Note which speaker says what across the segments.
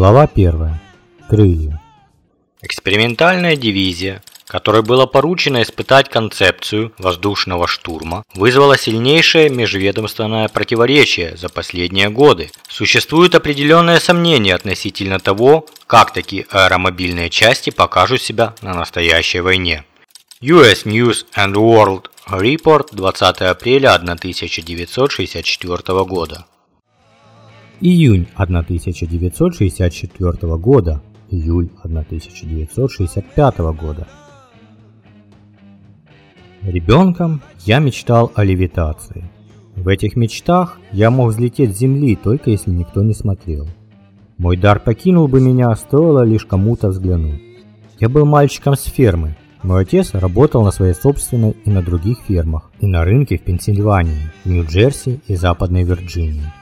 Speaker 1: Глава 1. Крылья.
Speaker 2: Экспериментальная дивизия, которой было поручено испытать концепцию воздушного штурма, вызвала сильнейшее межведомственное противоречие за последние годы. Существуют определенные сомнения относительно того, как такие аэромобильные части покажут себя на настоящей войне. US News and World Report 20 апреля 1964 года.
Speaker 1: Июнь 1964 года. Июль 1965 года. Ребенком я мечтал о левитации. В этих мечтах я мог взлететь с земли, только если никто не смотрел. Мой дар покинул бы меня, стоило лишь кому-то взглянуть. Я был мальчиком с фермы. Мой отец работал на своей собственной и на других фермах, и на рынке в Пенсильвании, Нью-Джерси и Западной Вирджинии.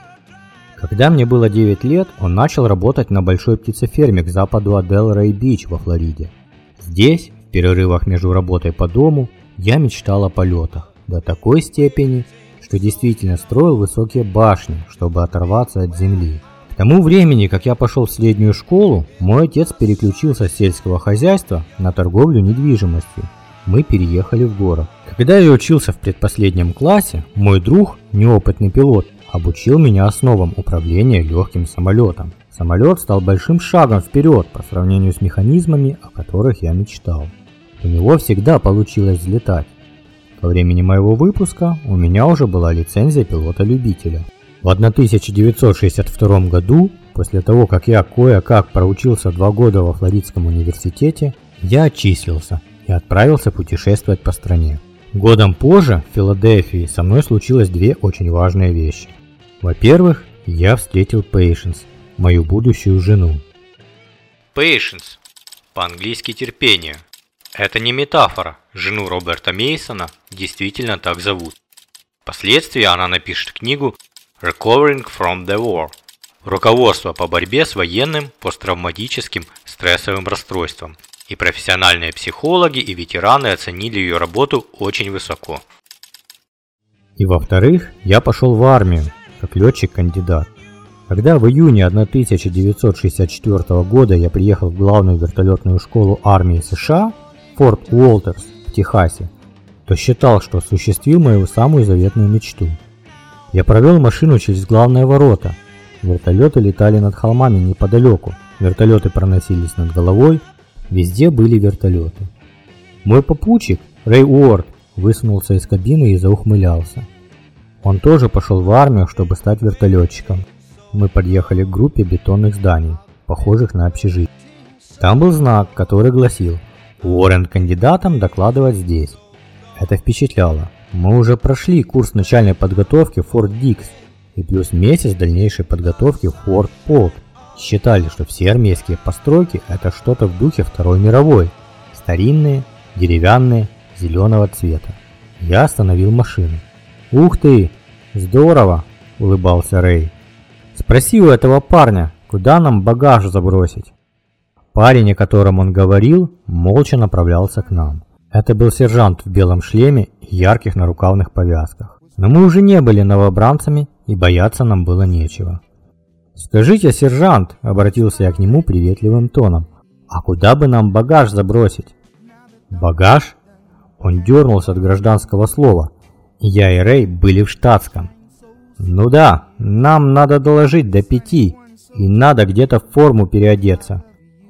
Speaker 1: Когда мне было 9 лет, он начал работать на большой птицеферме к западу от Делрей-Бич во Флориде. Здесь, в перерывах между работой по дому, я мечтал о полетах до такой степени, что действительно строил высокие башни, чтобы оторваться от земли. К тому времени, как я пошел в среднюю школу, мой отец переключился с сельского хозяйства на торговлю недвижимостью. Мы переехали в город. Когда я учился в предпоследнем классе, мой друг, неопытный пилот, обучил меня основам управления легким самолетом. Самолет стал большим шагом вперед по сравнению с механизмами, о которых я мечтал. У него всегда получилось взлетать. Ко времени моего выпуска у меня уже была лицензия пилота-любителя. В 1962 году, после того, как я кое-как проучился два года во Флоридском университете, я отчислился и отправился путешествовать по стране. Годом позже в Филадельфии со мной случилось две очень важные вещи. Во-первых, я встретил Пейшенс, мою будущую жену.
Speaker 2: Patience, по-английски терпение. Это не метафора, жену Роберта Мейсона действительно так зовут. Впоследствии она напишет книгу Recovering from the War. Руководство по борьбе с военным посттравматическим стрессовым расстройством. И профессиональные психологи и ветераны оценили ее работу очень высоко.
Speaker 1: И во-вторых, я пошел в армию, как летчик-кандидат. Когда в июне 1964 года я приехал в главную вертолетную школу армии США, Форт Уолтерс в Техасе, то считал, что осуществил мою самую заветную мечту. Я провел машину через главные ворота. Вертолеты летали над холмами неподалеку, вертолеты проносились над головой, везде были вертолеты. Мой попутчик, Рэй Уорд, высунулся из кабины и заухмылялся. Он тоже пошел в армию, чтобы стать вертолетчиком. Мы подъехали к группе бетонных зданий, похожих на общежитие. Там был знак, который гласил «Уоррен кандидатам докладывать здесь». Это впечатляло. Мы уже прошли курс начальной подготовки в Форт Дикс и плюс месяц дальнейшей подготовки в Форт Полк. Считали, что все армейские постройки это что-то в духе Второй мировой. Старинные, деревянные, зеленого цвета. Я остановил машину. «Ух ты! Здорово!» – улыбался Рэй. «Спроси у этого парня, куда нам багаж забросить?» Парень, о котором он говорил, молча направлялся к нам. Это был сержант в белом шлеме и ярких нарукавных повязках. Но мы уже не были новобранцами, и бояться нам было нечего. «Скажите, сержант», — обратился я к нему приветливым тоном, «а куда бы нам багаж забросить?» «Багаж?» Он дернулся от гражданского слова. Я и Рэй были в штатском. «Ну да, нам надо доложить до пяти, и надо где-то в форму переодеться».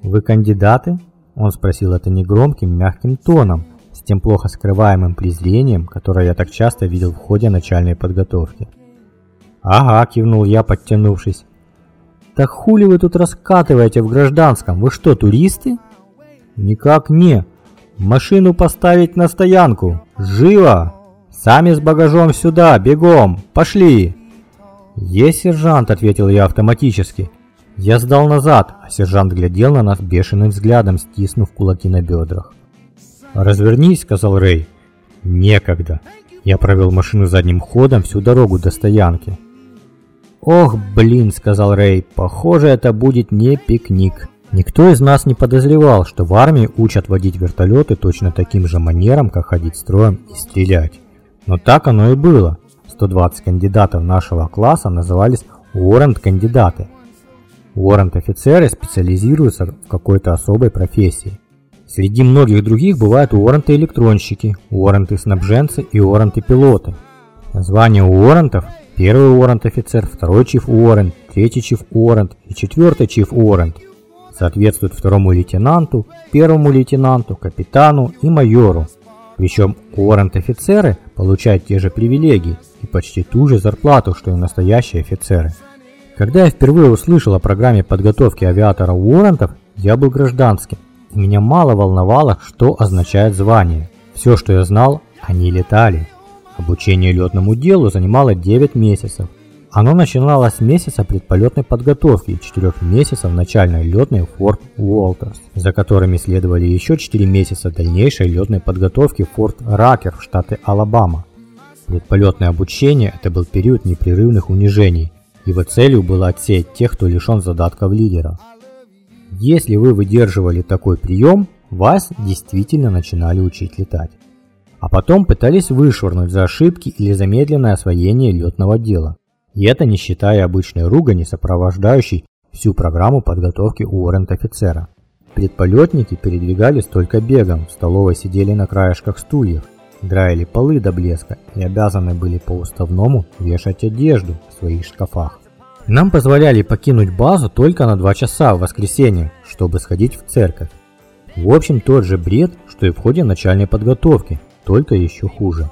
Speaker 1: «Вы кандидаты?» Он спросил это негромким, мягким тоном, с тем плохо скрываемым презрением, которое я так часто видел в ходе начальной подготовки. «Ага», – кивнул я, подтянувшись. «Так хули вы тут раскатываете в гражданском? Вы что, туристы?» «Никак не. Машину поставить на стоянку. Живо!» «Сами с багажом сюда, бегом! Пошли!» «Есть, сержант», — ответил я автоматически. Я сдал назад, а сержант глядел на нас бешеным взглядом, стиснув кулаки на бедрах. «Развернись», — сказал Рэй. «Некогда». Я провел машину задним ходом всю дорогу до стоянки. «Ох, блин», — сказал Рэй, — «похоже, это будет не пикник». Никто из нас не подозревал, что в армии учат водить вертолеты точно таким же манером, как ходить строем и стрелять. Но так оно и было. 120 кандидатов нашего класса назывались уоррент-кандидаты. Уоррент-офицеры специализируются в какой-то особой профессии. Среди многих других бывают уорренты-электронщики, уорренты-снабженцы и уорренты-пилоты. Звание уоррентов – первый уоррент-офицер, второй чиф уоррент, третий чиф уоррент и четвертый чиф уоррент – соответствует второму лейтенанту, первому лейтенанту, капитану и майору. Причем уоррент-офицеры получают те же привилегии и почти ту же зарплату, что и настоящие офицеры. Когда я впервые услышал о программе подготовки авиатора уоррентов, я был гражданским, и меня мало волновало, что означает звание. Все, что я знал, они летали. Обучение летному делу занимало 9 месяцев, оно начиналось с месяца предполетной подготовки и 4 месяцев начальной летной Форт Уолтерс, за которыми следовали еще 4 месяца дальнейшей летной подготовки Форт Ракер в штате Алабама. Предполетное обучение – это был период непрерывных унижений. Его целью было отсеять тех, кто лишен задатков лидера. Если вы выдерживали такой прием, вас действительно начинали учить летать. А потом пытались вышвырнуть за ошибки или замедленное освоение летного дела. И это не считая обычной ругани, сопровождающей всю программу подготовки уоррент-офицера. Предполетники передвигались только бегом, в столовой сидели на краешках стульев, драили полы до блеска и обязаны были по уставному вешать одежду в своих шкафах. Нам позволяли покинуть базу только на 2 часа в воскресенье, чтобы сходить в церковь. В общем, тот же бред, что и в ходе начальной подготовки, только еще хуже.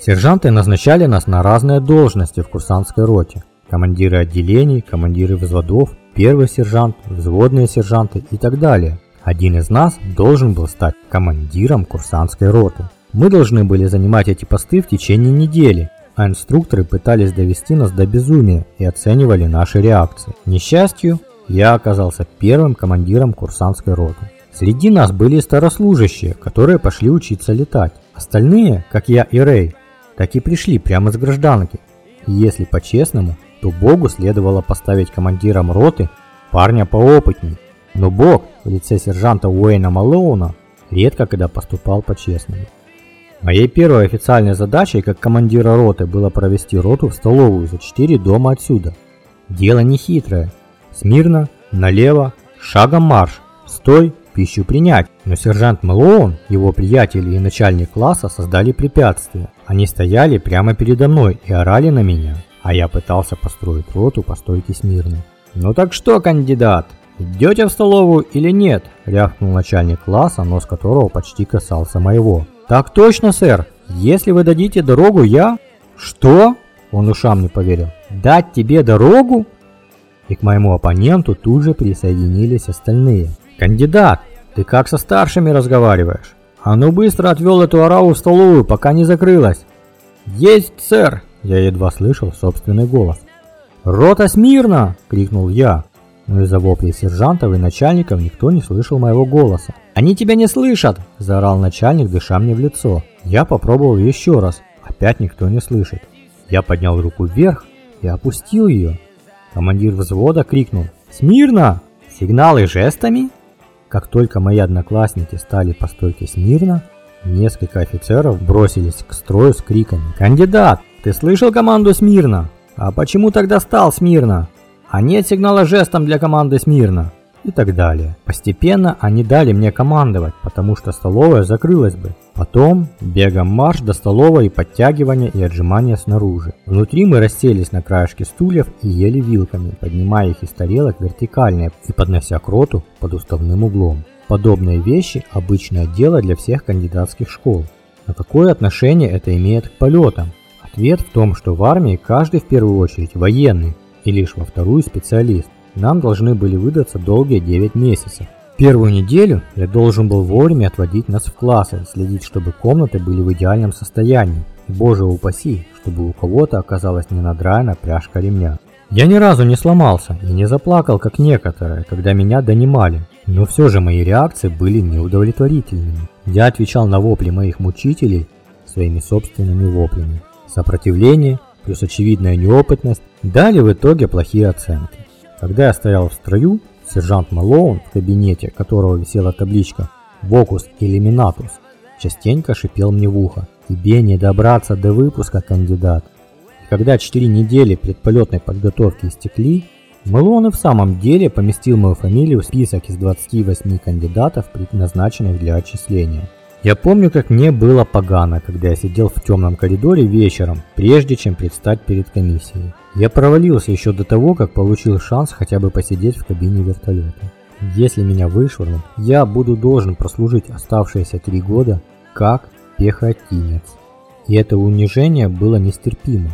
Speaker 1: Сержанты назначали нас на разные должности в курсантской роте. Командиры отделений, командиры взводов, первый сержант, взводные сержанты и так далее. Один из нас должен был стать командиром курсантской роты. Мы должны были занимать эти посты в течение недели, а инструкторы пытались довести нас до безумия и оценивали наши реакции. К несчастью, я оказался первым командиром курсантской роты. Среди нас были старослужащие, которые пошли учиться летать. Остальные, как я и Рэй, так и пришли прямо с гражданки. И если по-честному, то Богу следовало поставить командиром роты парня поопытней. Но Бог в лице сержанта Уэйна Малоуна редко когда поступал по-честному. Моей первой официальной задачей как командира роты было провести роту в столовую за 4 дома отсюда. Дело не хитрое. Смирно, налево, шагом марш, стой, пищу принять. Но сержант Мэлоун, его приятели и начальник класса создали препятствия. Они стояли прямо передо мной и орали на меня, а я пытался построить роту по стойке смирно. «Ну так что, кандидат, идете в столовую или нет?» – рявкнул начальник класса, нос которого почти касался моего. «Так точно, сэр. Если вы дадите дорогу, я...» «Что?» – он ушам не поверил. «Дать тебе дорогу?» И к моему оппоненту тут же присоединились остальные. «Кандидат, ты как со старшими разговариваешь? А ну быстро отвел эту ораву в столовую, пока не закрылась. Есть, сэр! Я едва слышал собственный голос. «Рота смирно!» – крикнул я. Но из-за воплей сержантов и начальников никто не слышал моего голоса. «Они тебя не слышат!» – заорал начальник, дыша мне в лицо. Я попробовал еще раз. Опять никто не слышит. Я поднял руку вверх и опустил ее. Командир взвода крикнул «Смирно!» «Сигналы жестами?» Как только мои одноклассники стали по стойке смирно, несколько офицеров бросились к строю с криками «Кандидат, ты слышал команду смирно? А почему тогда стал смирно? А нет сигнала жестом для команды смирно?» И так далее. Постепенно они дали мне командовать, потому что столовая закрылась бы. Потом бегом марш до столовой и подтягивания и отжимания снаружи. Внутри мы расселись на краешке стульев и ели вилками, поднимая их из тарелок вертикально и поднося к роту под уставным углом. Подобные вещи – обычное дело для всех кандидатских школ. Но какое отношение это имеет к полетам? Ответ в том, что в армии каждый в первую очередь военный и лишь во вторую специалист. Нам должны были выдаться долгие 9 месяцев. Первую неделю я должен был вовремя отводить нас в классы, следить, чтобы комнаты были в идеальном состоянии, Боже упаси, чтобы у кого-то оказалась не надраена пряжка ремня. Я ни разу не сломался и не заплакал, как некоторые, когда меня донимали, но все же мои реакции были неудовлетворительными. Я отвечал на вопли моих мучителей своими собственными воплями. Сопротивление плюс очевидная неопытность дали в итоге плохие оценки. Когда я стоял в строю, сержант Малоун, в кабинете которого висела табличка «Вокус Eliminatus», частенько шипел мне в ухо «Тебе не добраться до выпуска, кандидат». И когда 4 недели предполетной подготовки истекли, Мэлон и в самом деле поместил мою фамилию в список из 28 кандидатов, предназначенных для отчисления. Я помню, как мне было погано, когда я сидел в темном коридоре вечером, прежде чем предстать перед комиссией. Я провалился еще до того, как получил шанс хотя бы посидеть в кабине вертолета. Если меня вышвырнут, я буду должен прослужить оставшиеся три года как пехотинец. И это унижение было нестерпимо.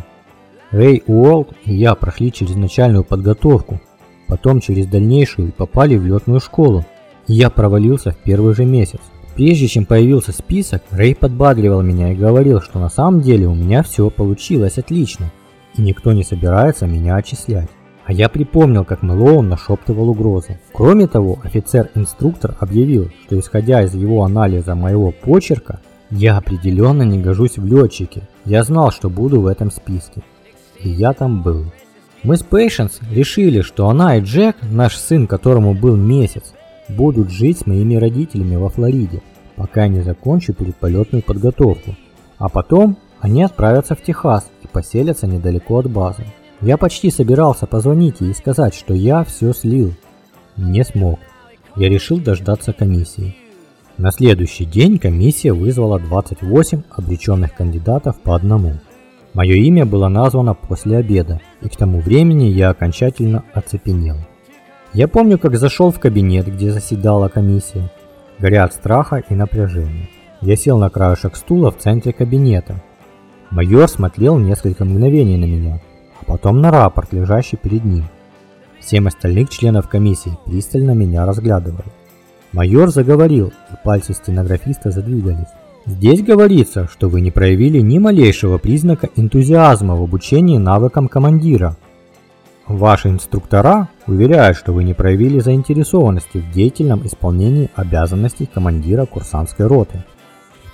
Speaker 1: Рэй Уолт и я прошли через начальную подготовку, потом через дальнейшую и попали в летную школу. Я провалился в первый же месяц. Прежде чем появился список, Рэй подбадривал меня и говорил, что на самом деле у меня все получилось отлично, и никто не собирается меня отчислять. А я припомнил, как Мэлоун нашептывал угрозы. Кроме того, офицер-инструктор объявил, что исходя из его анализа моего почерка, я определенно не гожусь в летчике. Я знал, что буду в этом списке и я там был. Мы с Пейшенс решили, что она и Джек, наш сын, которому был месяц, будут жить с моими родителями во Флориде, пока не закончу предполетную подготовку. А потом они отправятся в Техас и поселятся недалеко от базы. Я почти собирался позвонить ей и сказать, что я все слил. Не смог. Я решил дождаться комиссии. На следующий день комиссия вызвала 28 обреченных кандидатов по одному. Мое имя было названо после обеда, и к тому времени я окончательно оцепенел. Я помню, как зашел в кабинет, где заседала комиссия, горя от страха и напряжения. Я сел на краешек стула в центре кабинета. Майор смотрел несколько мгновений на меня, а потом на рапорт, лежащий перед ним. Семь остальных членов комиссии пристально меня разглядывали. Майор заговорил, и пальцы стенографиста задвигались. Здесь говорится, что вы не проявили ни малейшего признака энтузиазма в обучении навыкам командира. Ваши инструктора уверяют, что вы не проявили заинтересованности в деятельном исполнении обязанностей командира курсантской роты.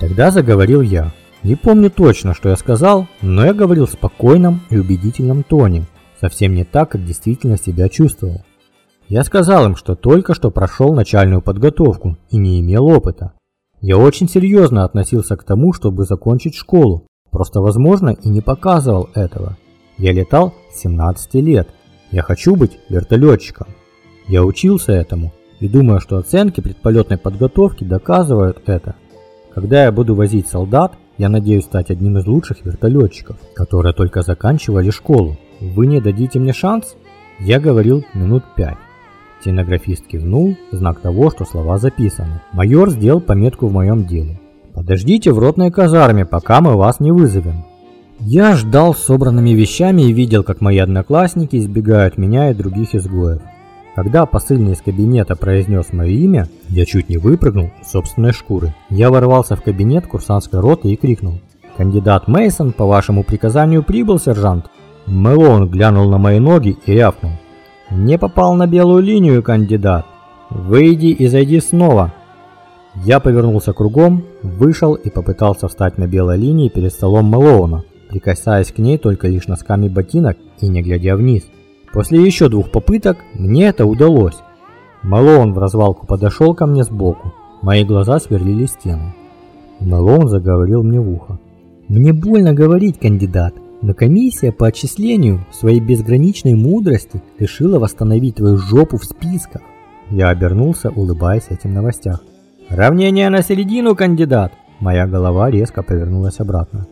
Speaker 1: Тогда заговорил я. Не помню точно, что я сказал, но я говорил в спокойном и убедительном тоне, совсем не так, как действительно себя чувствовал. Я сказал им, что только что прошел начальную подготовку и не имел опыта. Я очень серьезно относился к тому, чтобы закончить школу. Просто, возможно, и не показывал этого. Я летал с 17 лет. Я хочу быть вертолетчиком. Я учился этому и думаю, что оценки предполетной подготовки доказывают это. Когда я буду возить солдат, я надеюсь стать одним из лучших вертолетчиков, которые только заканчивали школу. Вы не дадите мне шанс? Я говорил минут пять. Стенографист кивнул, знак того, что слова записаны. Майор сделал пометку в моем деле. «Подождите в ротной казарме, пока мы вас не вызовем». Я ждал с собранными вещами и видел, как мои одноклассники избегают меня и других изгоев. Когда посыльный из кабинета произнес мое имя, я чуть не выпрыгнул из собственной шкуры. Я ворвался в кабинет курсантской роты и крикнул. «Кандидат Мейсон, по вашему приказанию прибыл, сержант?» Мэлоун глянул на мои ноги и рявкнул. Не попал на белую линию, кандидат. Выйди и зайди снова. Я повернулся кругом, вышел и попытался встать на белой линии перед столом Мэлоуна, прикасаясь к ней только лишь носками ботинок и не глядя вниз. После еще двух попыток мне это удалось. Мэлоун в развалку подошел ко мне сбоку. Мои глаза сверлили стену. Мэлоун заговорил мне в ухо. «Мне больно говорить, кандидат, но комиссия по отчислению своей безграничной мудрости решила восстановить твою жопу в списках. Я обернулся, улыбаясь этим новостях. Равнение на середину, кандидат. Моя голова резко повернулась обратно.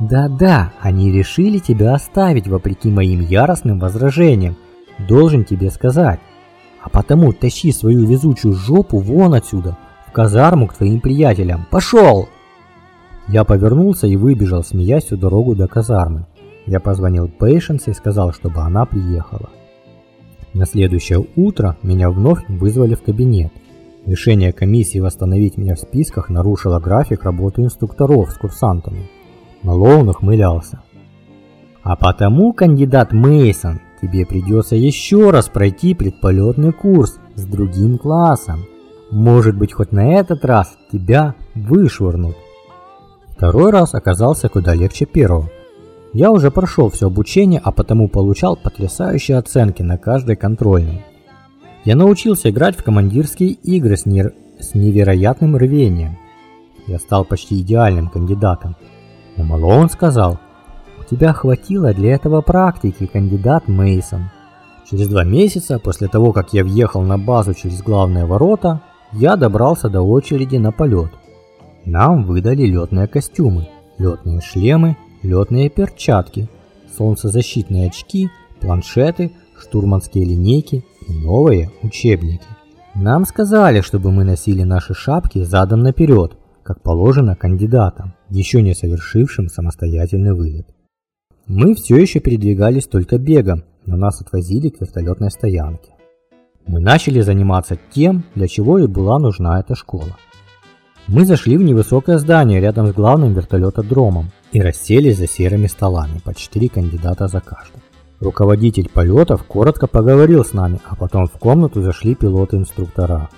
Speaker 1: Да-да, они решили тебя оставить вопреки моим яростным возражениям. Должен тебе сказать. А потому тащи свою везучую жопу вон отсюда, в казарму к твоим приятелям. Пошел! Я повернулся и выбежал, смеясь всю дорогу до казармы. Я позвонил Пейшенс и сказал, чтобы она приехала. На следующее утро меня вновь вызвали в кабинет. Решение комиссии восстановить меня в списках нарушило график работы инструкторов с курсантами. Малоун ухмылялся. А потому, кандидат Мейсон, тебе придется еще раз пройти предполетный курс с другим классом. Может быть, хоть на этот раз тебя вышвырнут. Второй раз оказался куда легче первого. Я уже прошел все обучение, а потому получал потрясающие оценки на каждой контрольной. Я научился играть в командирские игры с, нер... с невероятным рвением. Я стал почти идеальным кандидатом. Но Малоун сказал, у тебя хватило для этого практики, кандидат Мейсон. Через два месяца после того, как я въехал на базу через главные ворота, я добрался до очереди на полет. Нам выдали летные костюмы, летные шлемы летные перчатки, солнцезащитные очки, планшеты, штурманские линейки и новые учебники. Нам сказали, чтобы мы носили наши шапки задом наперед, как положено кандидатам, еще не совершившим самостоятельный вылет. Мы все еще передвигались только бегом, но нас отвозили к вертолетной стоянке. Мы начали заниматься тем, для чего и была нужна эта школа. Мы зашли в невысокое здание рядом с главным вертолетодромом и расселись за серыми столами, по четыре кандидата за каждым. Руководитель полетов коротко поговорил с нами, а потом в комнату зашли пилоты-инструктора.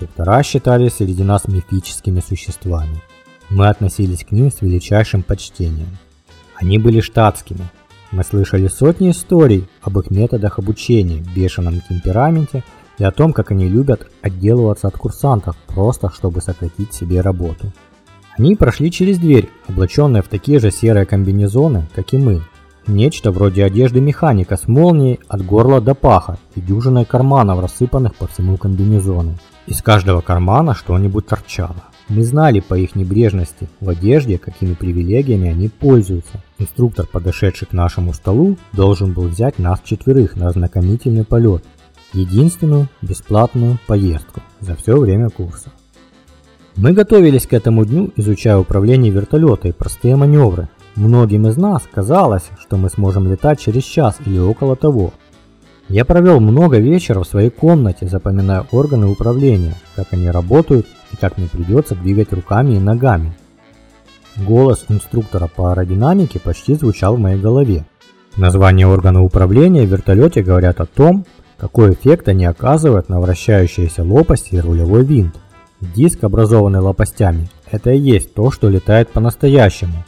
Speaker 1: Инструктора считались среди нас мифическими существами. Мы относились к ним с величайшим почтением. Они были штатскими. Мы слышали сотни историй об их методах обучения, бешеном темпераменте и о том, как они любят отделываться от курсантов, просто чтобы сократить себе работу. Они прошли через дверь, облаченные в такие же серые комбинезоны, как и мы. Нечто вроде одежды механика с молнией от горла до паха и дюжиной карманов, рассыпанных по всему комбинезону. Из каждого кармана что-нибудь торчало. Мы знали по их небрежности в одежде, какими привилегиями они пользуются. Инструктор, подошедший к нашему столу, должен был взять нас четверых на ознакомительный полет единственную бесплатную поездку за все время курса. Мы готовились к этому дню, изучая управление вертолета и простые маневры. Многим из нас казалось, что мы сможем летать через час или около того. Я провел много вечеров в своей комнате, запоминая органы управления, как они работают и как мне придется двигать руками и ногами. Голос инструктора по аэродинамике почти звучал в моей голове. Названия органа управления в вертолете говорят о том, какой эффект они оказывают на вращающиеся лопасти и рулевой винт. Диск, образованный лопастями, это и есть то, что летает по-настоящему.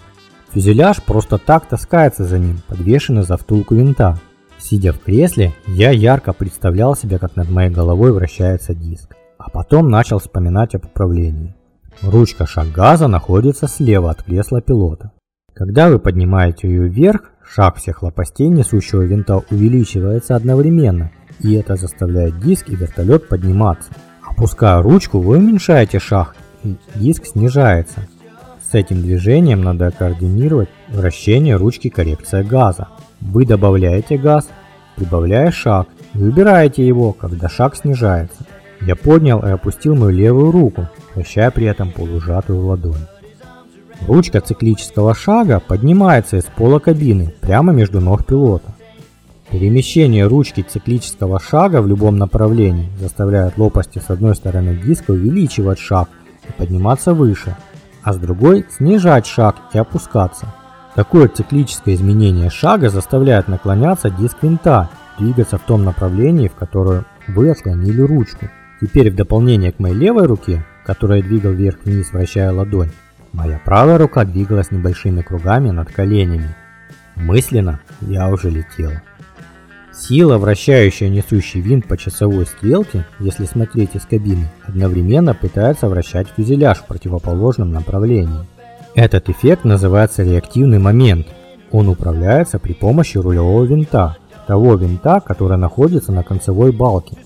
Speaker 1: Фюзеляж просто так таскается за ним, подвешенный за втулку винта. Сидя в кресле, я ярко представлял себе, как над моей головой вращается диск. А потом начал вспоминать об управлении. Ручка шаг газа находится слева от кресла пилота. Когда вы поднимаете ее вверх, шаг всех лопастей несущего винта увеличивается одновременно – и это заставляет диск и вертолет подниматься. Опуская ручку, вы уменьшаете шаг, и диск снижается. С этим движением надо координировать вращение ручки коррекция газа. Вы добавляете газ, прибавляя шаг, и выбираете его, когда шаг снижается. Я поднял и опустил мою левую руку, вращая при этом полужатую ладонь. Ручка циклического шага поднимается из пола кабины прямо между ног пилота. Перемещение ручки циклического шага в любом направлении заставляет лопасти с одной стороны диска увеличивать шаг и подниматься выше, а с другой снижать шаг и опускаться. Такое циклическое изменение шага заставляет наклоняться диск винта, двигаться в том направлении, в которое вы отклонили ручку. Теперь в дополнение к моей левой руке, которая двигал вверх-вниз, вращая ладонь, моя правая рука двигалась небольшими кругами над коленями. Мысленно я уже летел. Сила, вращающая несущий винт по часовой стрелке, если смотреть из кабины, одновременно пытается вращать фюзеляж в противоположном направлении. Этот эффект называется реактивный момент. Он управляется при помощи рулевого винта, того винта, который находится на концевой балке.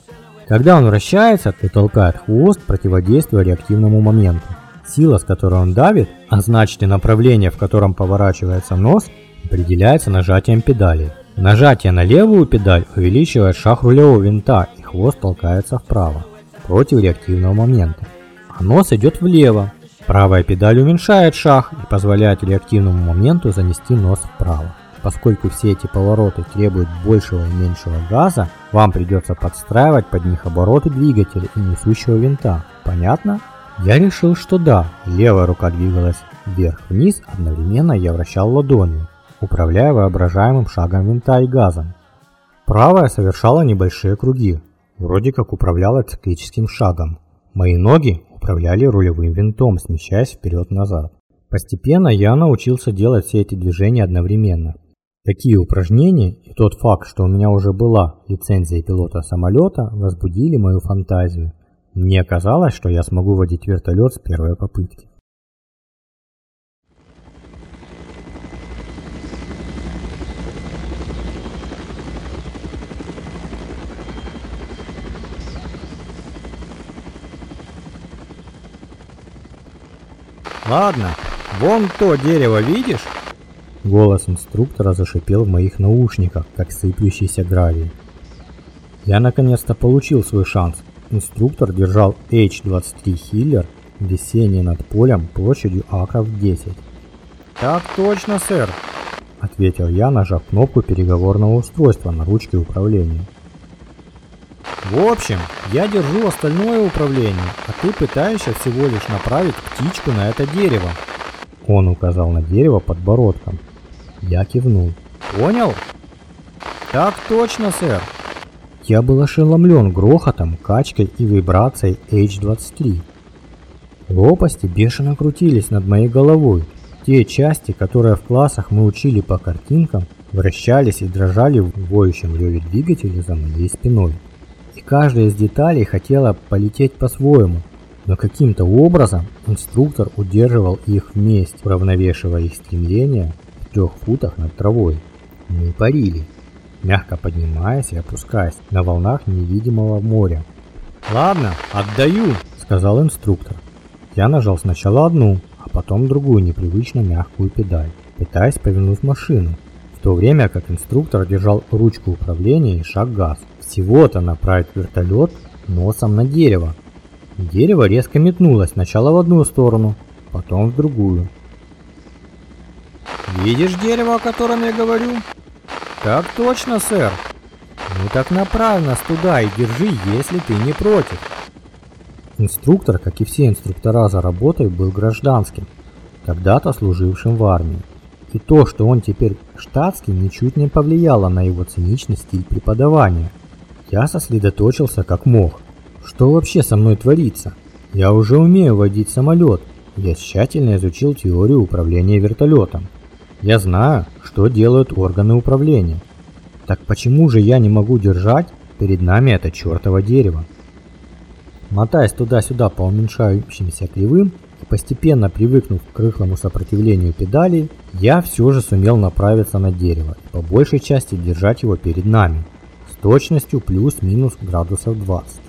Speaker 1: Когда он вращается, то толкает хвост, противодействуя реактивному моменту. Сила, с которой он давит, а значит и направление, в котором поворачивается нос, определяется нажатием педали. Нажатие на левую педаль увеличивает шаг рулевого винта и хвост толкается вправо, против реактивного момента. А нос идет влево. Правая педаль уменьшает шаг и позволяет реактивному моменту занести нос вправо. Поскольку все эти повороты требуют большего и меньшего газа, вам придется подстраивать под них обороты двигателя и несущего винта. Понятно? Я решил, что да, левая рука двигалась Вверх-вниз одновременно я вращал ладонью, управляя воображаемым шагом винта и газом. Правая совершала небольшие круги, вроде как управляла циклическим шагом. Мои ноги управляли рулевым винтом, смещаясь вперед-назад. Постепенно я научился делать все эти движения одновременно. Такие упражнения и тот факт, что у меня уже была лицензия пилота самолета, возбудили мою фантазию. Мне казалось, что я смогу водить вертолет с первой попытки. Ладно, вон то дерево видишь? Голос инструктора зашипел в моих наушниках, как сыплющийся гравий. Я наконец-то получил свой шанс. Инструктор держал H-23 Хиллер в весеннее над полем площадью акров 10. «Так точно, сэр!» – ответил я, нажав кнопку переговорного устройства на ручке управления. В общем, я держу остальное управление, а ты пытаешься всего лишь направить птичку на это дерево. Он указал на дерево подбородком. Я кивнул. Понял? Так точно, сэр. Я был ошеломлен грохотом, качкой и вибрацией H23. Лопасти бешено крутились над моей головой. Те части, которые в классах мы учили по картинкам, вращались и дрожали в воющем реве двигателя за моей спиной каждая из деталей хотела полететь по-своему, но каким-то образом инструктор удерживал их вместе, уравновешивая их стремление в трех футах над травой. Мы парили, мягко поднимаясь и опускаясь на волнах невидимого моря. «Ладно, отдаю», — сказал инструктор. Я нажал сначала одну, а потом другую непривычно мягкую педаль, пытаясь повернуть машину, в то время как инструктор держал ручку управления и шаг газ. Всего-то направить вертолет носом на дерево. Дерево резко метнулось сначала в одну сторону, потом в другую. «Видишь дерево, о котором я говорю?» «Так точно, сэр!» «Ну так направь нас туда и держи, если ты не против!» Инструктор, как и все инструктора за работой, был гражданским, когда-то служившим в армии. И то, что он теперь штатский, ничуть не повлияло на его циничный стиль преподавания – я сосредоточился как мог. Что вообще со мной творится? Я уже умею водить самолет. Я тщательно изучил теорию управления вертолетом. Я знаю, что делают органы управления. Так почему же я не могу держать перед нами это чертово дерево? Мотаясь туда-сюда по уменьшающимся кривым и постепенно привыкнув к рыхлому сопротивлению педалей, я все же сумел направиться на дерево и по большей части держать его перед нами точностью плюс-минус градусов 20.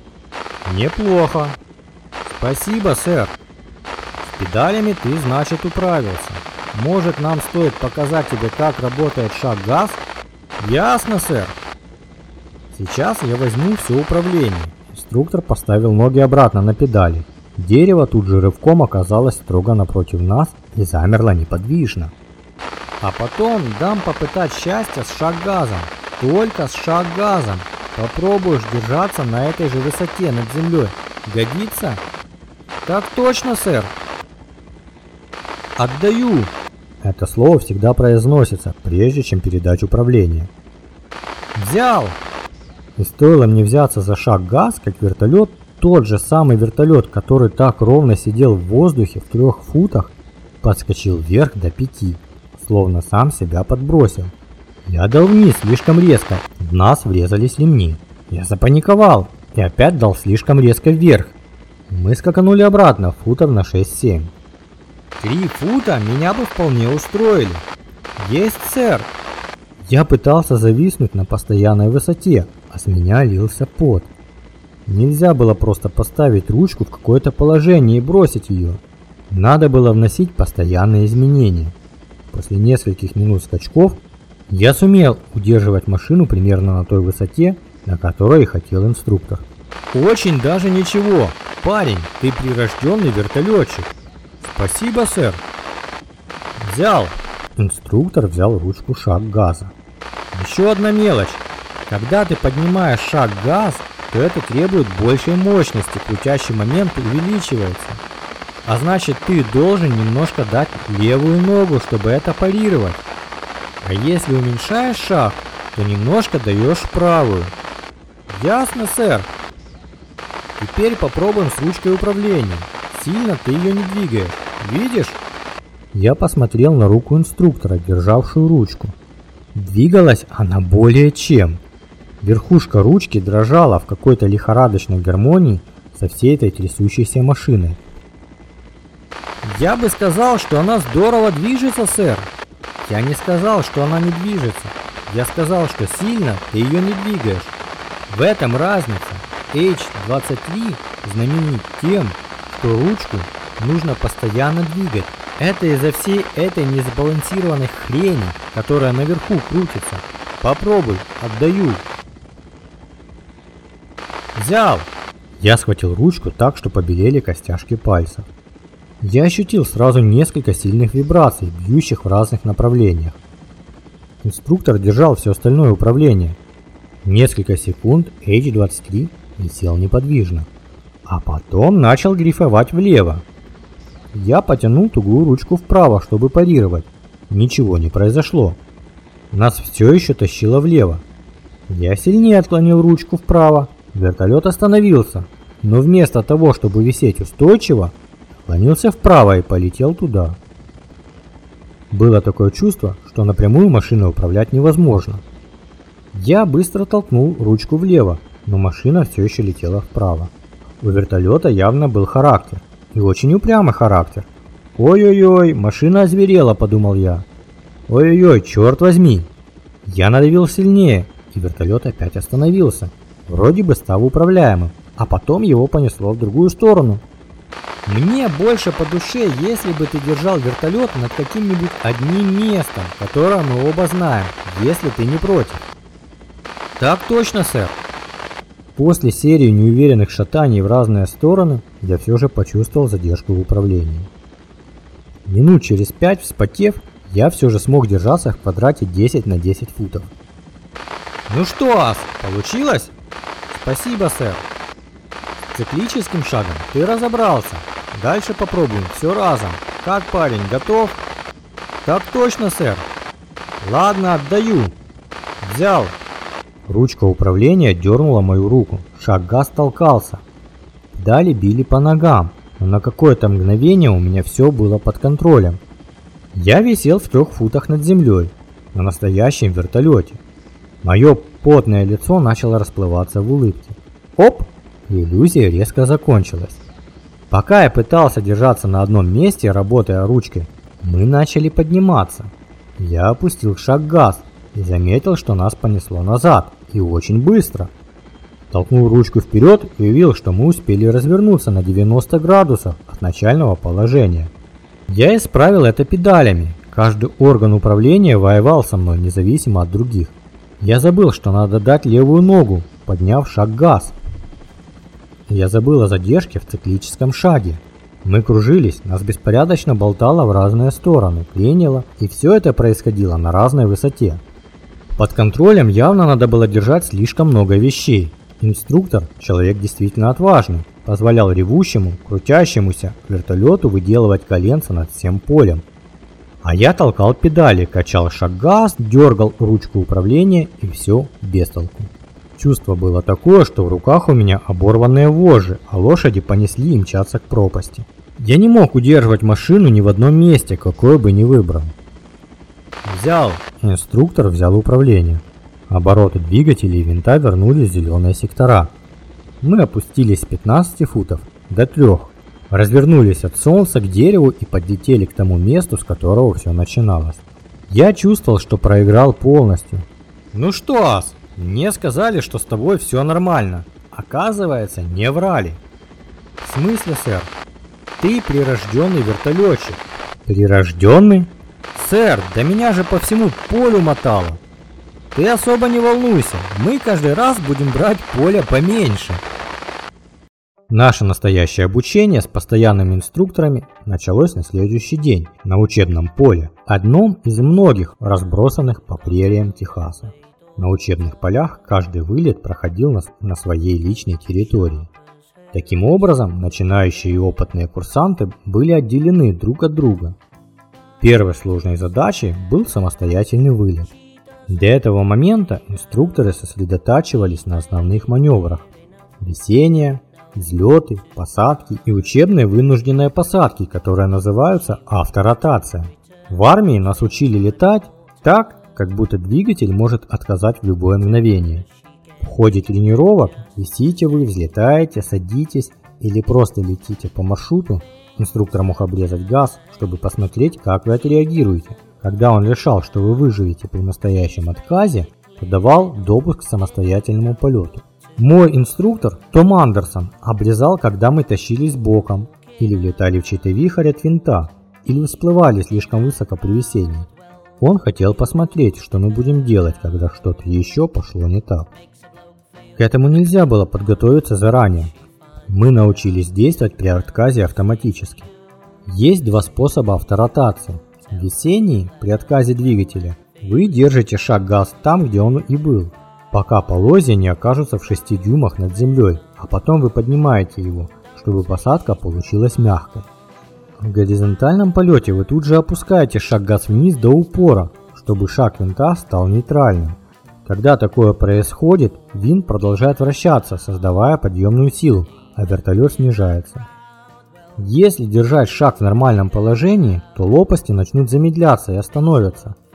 Speaker 1: Неплохо. Спасибо, сэр. С педалями ты, значит, управился. Может, нам стоит показать тебе, как работает шаг-газ? Ясно, сэр. Сейчас я возьму все управление. Инструктор поставил ноги обратно на педали. Дерево тут же рывком оказалось строго напротив нас и замерло неподвижно. А потом дам попытать счастья с шаг-газом. Только с шаг газом. Попробуешь держаться на этой же высоте над землей. Годится? Так точно, сэр. Отдаю. Это слово всегда произносится, прежде чем передать управление. Взял. И стоило мне взяться за шаг газ, как вертолет, тот же самый вертолет, который так ровно сидел в воздухе в трех футах, подскочил вверх до пяти, словно сам себя подбросил. Я дал вниз слишком резко, в нас врезались ремни. Я запаниковал и опять дал слишком резко вверх. Мы скаканули обратно, футов на 6-7. Три фута меня бы вполне устроили. Есть, сэр. Я пытался зависнуть на постоянной высоте, а с меня лился пот. Нельзя было просто поставить ручку в какое-то положение и бросить ее. Надо было вносить постоянные изменения. После нескольких минут скачков я сумел удерживать машину примерно на той высоте, на которой хотел инструктор. Очень даже ничего. Парень, ты прирожденный вертолетчик. Спасибо, сэр. Взял. Инструктор взял ручку шаг газа. Еще одна мелочь. Когда ты поднимаешь шаг газ, то это требует большей мощности, крутящий момент увеличивается. А значит, ты должен немножко дать левую ногу, чтобы это парировать. А если уменьшаешь шаг, то немножко даешь правую. Ясно, сэр? Теперь попробуем с ручкой управления. Сильно ты ее не двигаешь. Видишь? Я посмотрел на руку инструктора, державшую ручку. Двигалась она более чем. Верхушка ручки дрожала в какой-то лихорадочной гармонии со всей этой трясущейся машиной. Я бы сказал, что она здорово движется, сэр. Я не сказал, что она не движется. Я сказал, что сильно ты ее не двигаешь. В этом разница. H23 знаменит тем, что ручку нужно постоянно двигать. Это из-за всей этой несбалансированной хрени, которая наверху крутится. Попробуй, отдаю. Взял. Я схватил ручку так, что побелели костяшки пальцев. Я ощутил сразу несколько сильных вибраций, бьющих в разных направлениях. Инструктор держал все остальное управление. Несколько секунд H-23 висел неподвижно, а потом начал дрейфовать влево. Я потянул тугую ручку вправо, чтобы парировать. Ничего не произошло. Нас все еще тащило влево. Я сильнее отклонил ручку вправо. Вертолет остановился, но вместо того, чтобы висеть устойчиво, Клонился вправо и полетел туда. Было такое чувство, что напрямую машиной управлять невозможно. Я быстро толкнул ручку влево, но машина все еще летела вправо. У вертолета явно был характер. И очень упрямый характер. Ой-ой-ой, машина озверела, подумал я. Ой-ой-ой, черт возьми. Я надавил сильнее, и вертолет опять остановился. Вроде бы стал управляемым, а потом его понесло в другую сторону. Мне больше по душе, если бы ты держал вертолет над каким-нибудь одним местом, которое мы оба знаем, если ты не против. Так точно, сэр. После серии неуверенных шатаний в разные стороны, я все же почувствовал задержку в управлении. Минут через пять, вспотев, я все же смог держаться в квадрате 10 на 10 футов. Ну что, Ас, получилось? Спасибо, сэр. Циклическим шагом ты разобрался. Дальше попробуем все разом. Как парень, готов? Так точно, сэр. Ладно, отдаю. Взял. Ручка управления дернула мою руку. Шаг газ толкался. Дали били по ногам, но на какое-то мгновение у меня все было под контролем. Я висел в трех футах над землей, на настоящем вертолете. Мое потное лицо начало расплываться в улыбке. Оп! Иллюзия резко закончилась. Пока я пытался держаться на одном месте, работая ручкой, мы начали подниматься. Я опустил шаг газ и заметил, что нас понесло назад, и очень быстро. Толкнул ручку вперед и увидел, что мы успели развернуться на 90 градусов от начального положения. Я исправил это педалями. Каждый орган управления воевал со мной, независимо от других. Я забыл, что надо дать левую ногу, подняв шаг газ. Я забыл о задержке в циклическом шаге. Мы кружились, нас беспорядочно болтало в разные стороны, клинило, и все это происходило на разной высоте. Под контролем явно надо было держать слишком много вещей. Инструктор, человек действительно отважный, позволял ревущему, крутящемуся вертолету выделывать коленца над всем полем. А я толкал педали, качал шаг газ, дергал ручку управления и все без толку. Чувство было такое, что в руках у меня оборванные вожжи, а лошади понесли и мчаться к пропасти. Я не мог удерживать машину ни в одном месте, какое бы ни выбрал. Взял. Инструктор взял управление. Обороты двигателей и винта вернулись в зеленые сектора. Мы опустились с 15 футов до 3, развернулись от солнца к дереву и подлетели к тому месту, с которого все начиналось. Я чувствовал, что проиграл полностью. «Ну что, Ас, мне сказали, что с тобой все нормально. Оказывается, не врали. В смысле, сэр? Ты прирожденный вертолетчик. Прирожденный? Сэр, да меня же по всему полю мотало. Ты особо не волнуйся, мы каждый раз будем брать поле поменьше. Наше настоящее обучение с постоянными инструкторами началось на следующий день на учебном поле, одном из многих разбросанных по прериям Техаса. На учебных полях каждый вылет проходил на, на своей личной территории. Таким образом, начинающие и опытные курсанты были отделены друг от друга. Первой сложной задачей был самостоятельный вылет. До этого момента инструкторы сосредотачивались на основных маневрах – весеннее, взлеты, посадки и учебные вынужденные посадки, которые называются авторотация. В армии нас учили летать так, как будто двигатель может отказать в любое мгновение. В ходе тренировок висите вы, взлетаете, садитесь или просто летите по маршруту, инструктор мог обрезать газ, чтобы посмотреть, как вы отреагируете. Когда он решал, что вы выживете при настоящем отказе, то давал допуск к самостоятельному полету. Мой инструктор Том Андерсон обрезал, когда мы тащились боком, или влетали в чей-то вихрь от винта, или всплывали слишком высоко при весенней. Он хотел посмотреть, что мы будем делать, когда что-то еще пошло не так. К этому нельзя было подготовиться заранее. Мы научились действовать при отказе автоматически. Есть два способа авторотации. Весенний, при отказе двигателя, вы держите шаг газ там, где он и был – пока полозья не окажутся в 6 дюймах над землей, а потом вы поднимаете его, чтобы посадка получилась мягкой. В горизонтальном полете вы тут же опускаете шаг газ вниз до упора, чтобы шаг винта стал нейтральным. Когда такое происходит, винт продолжает вращаться, создавая подъемную силу, а вертолет снижается. Если держать шаг в нормальном положении, то лопасти начнут замедляться и остановятся –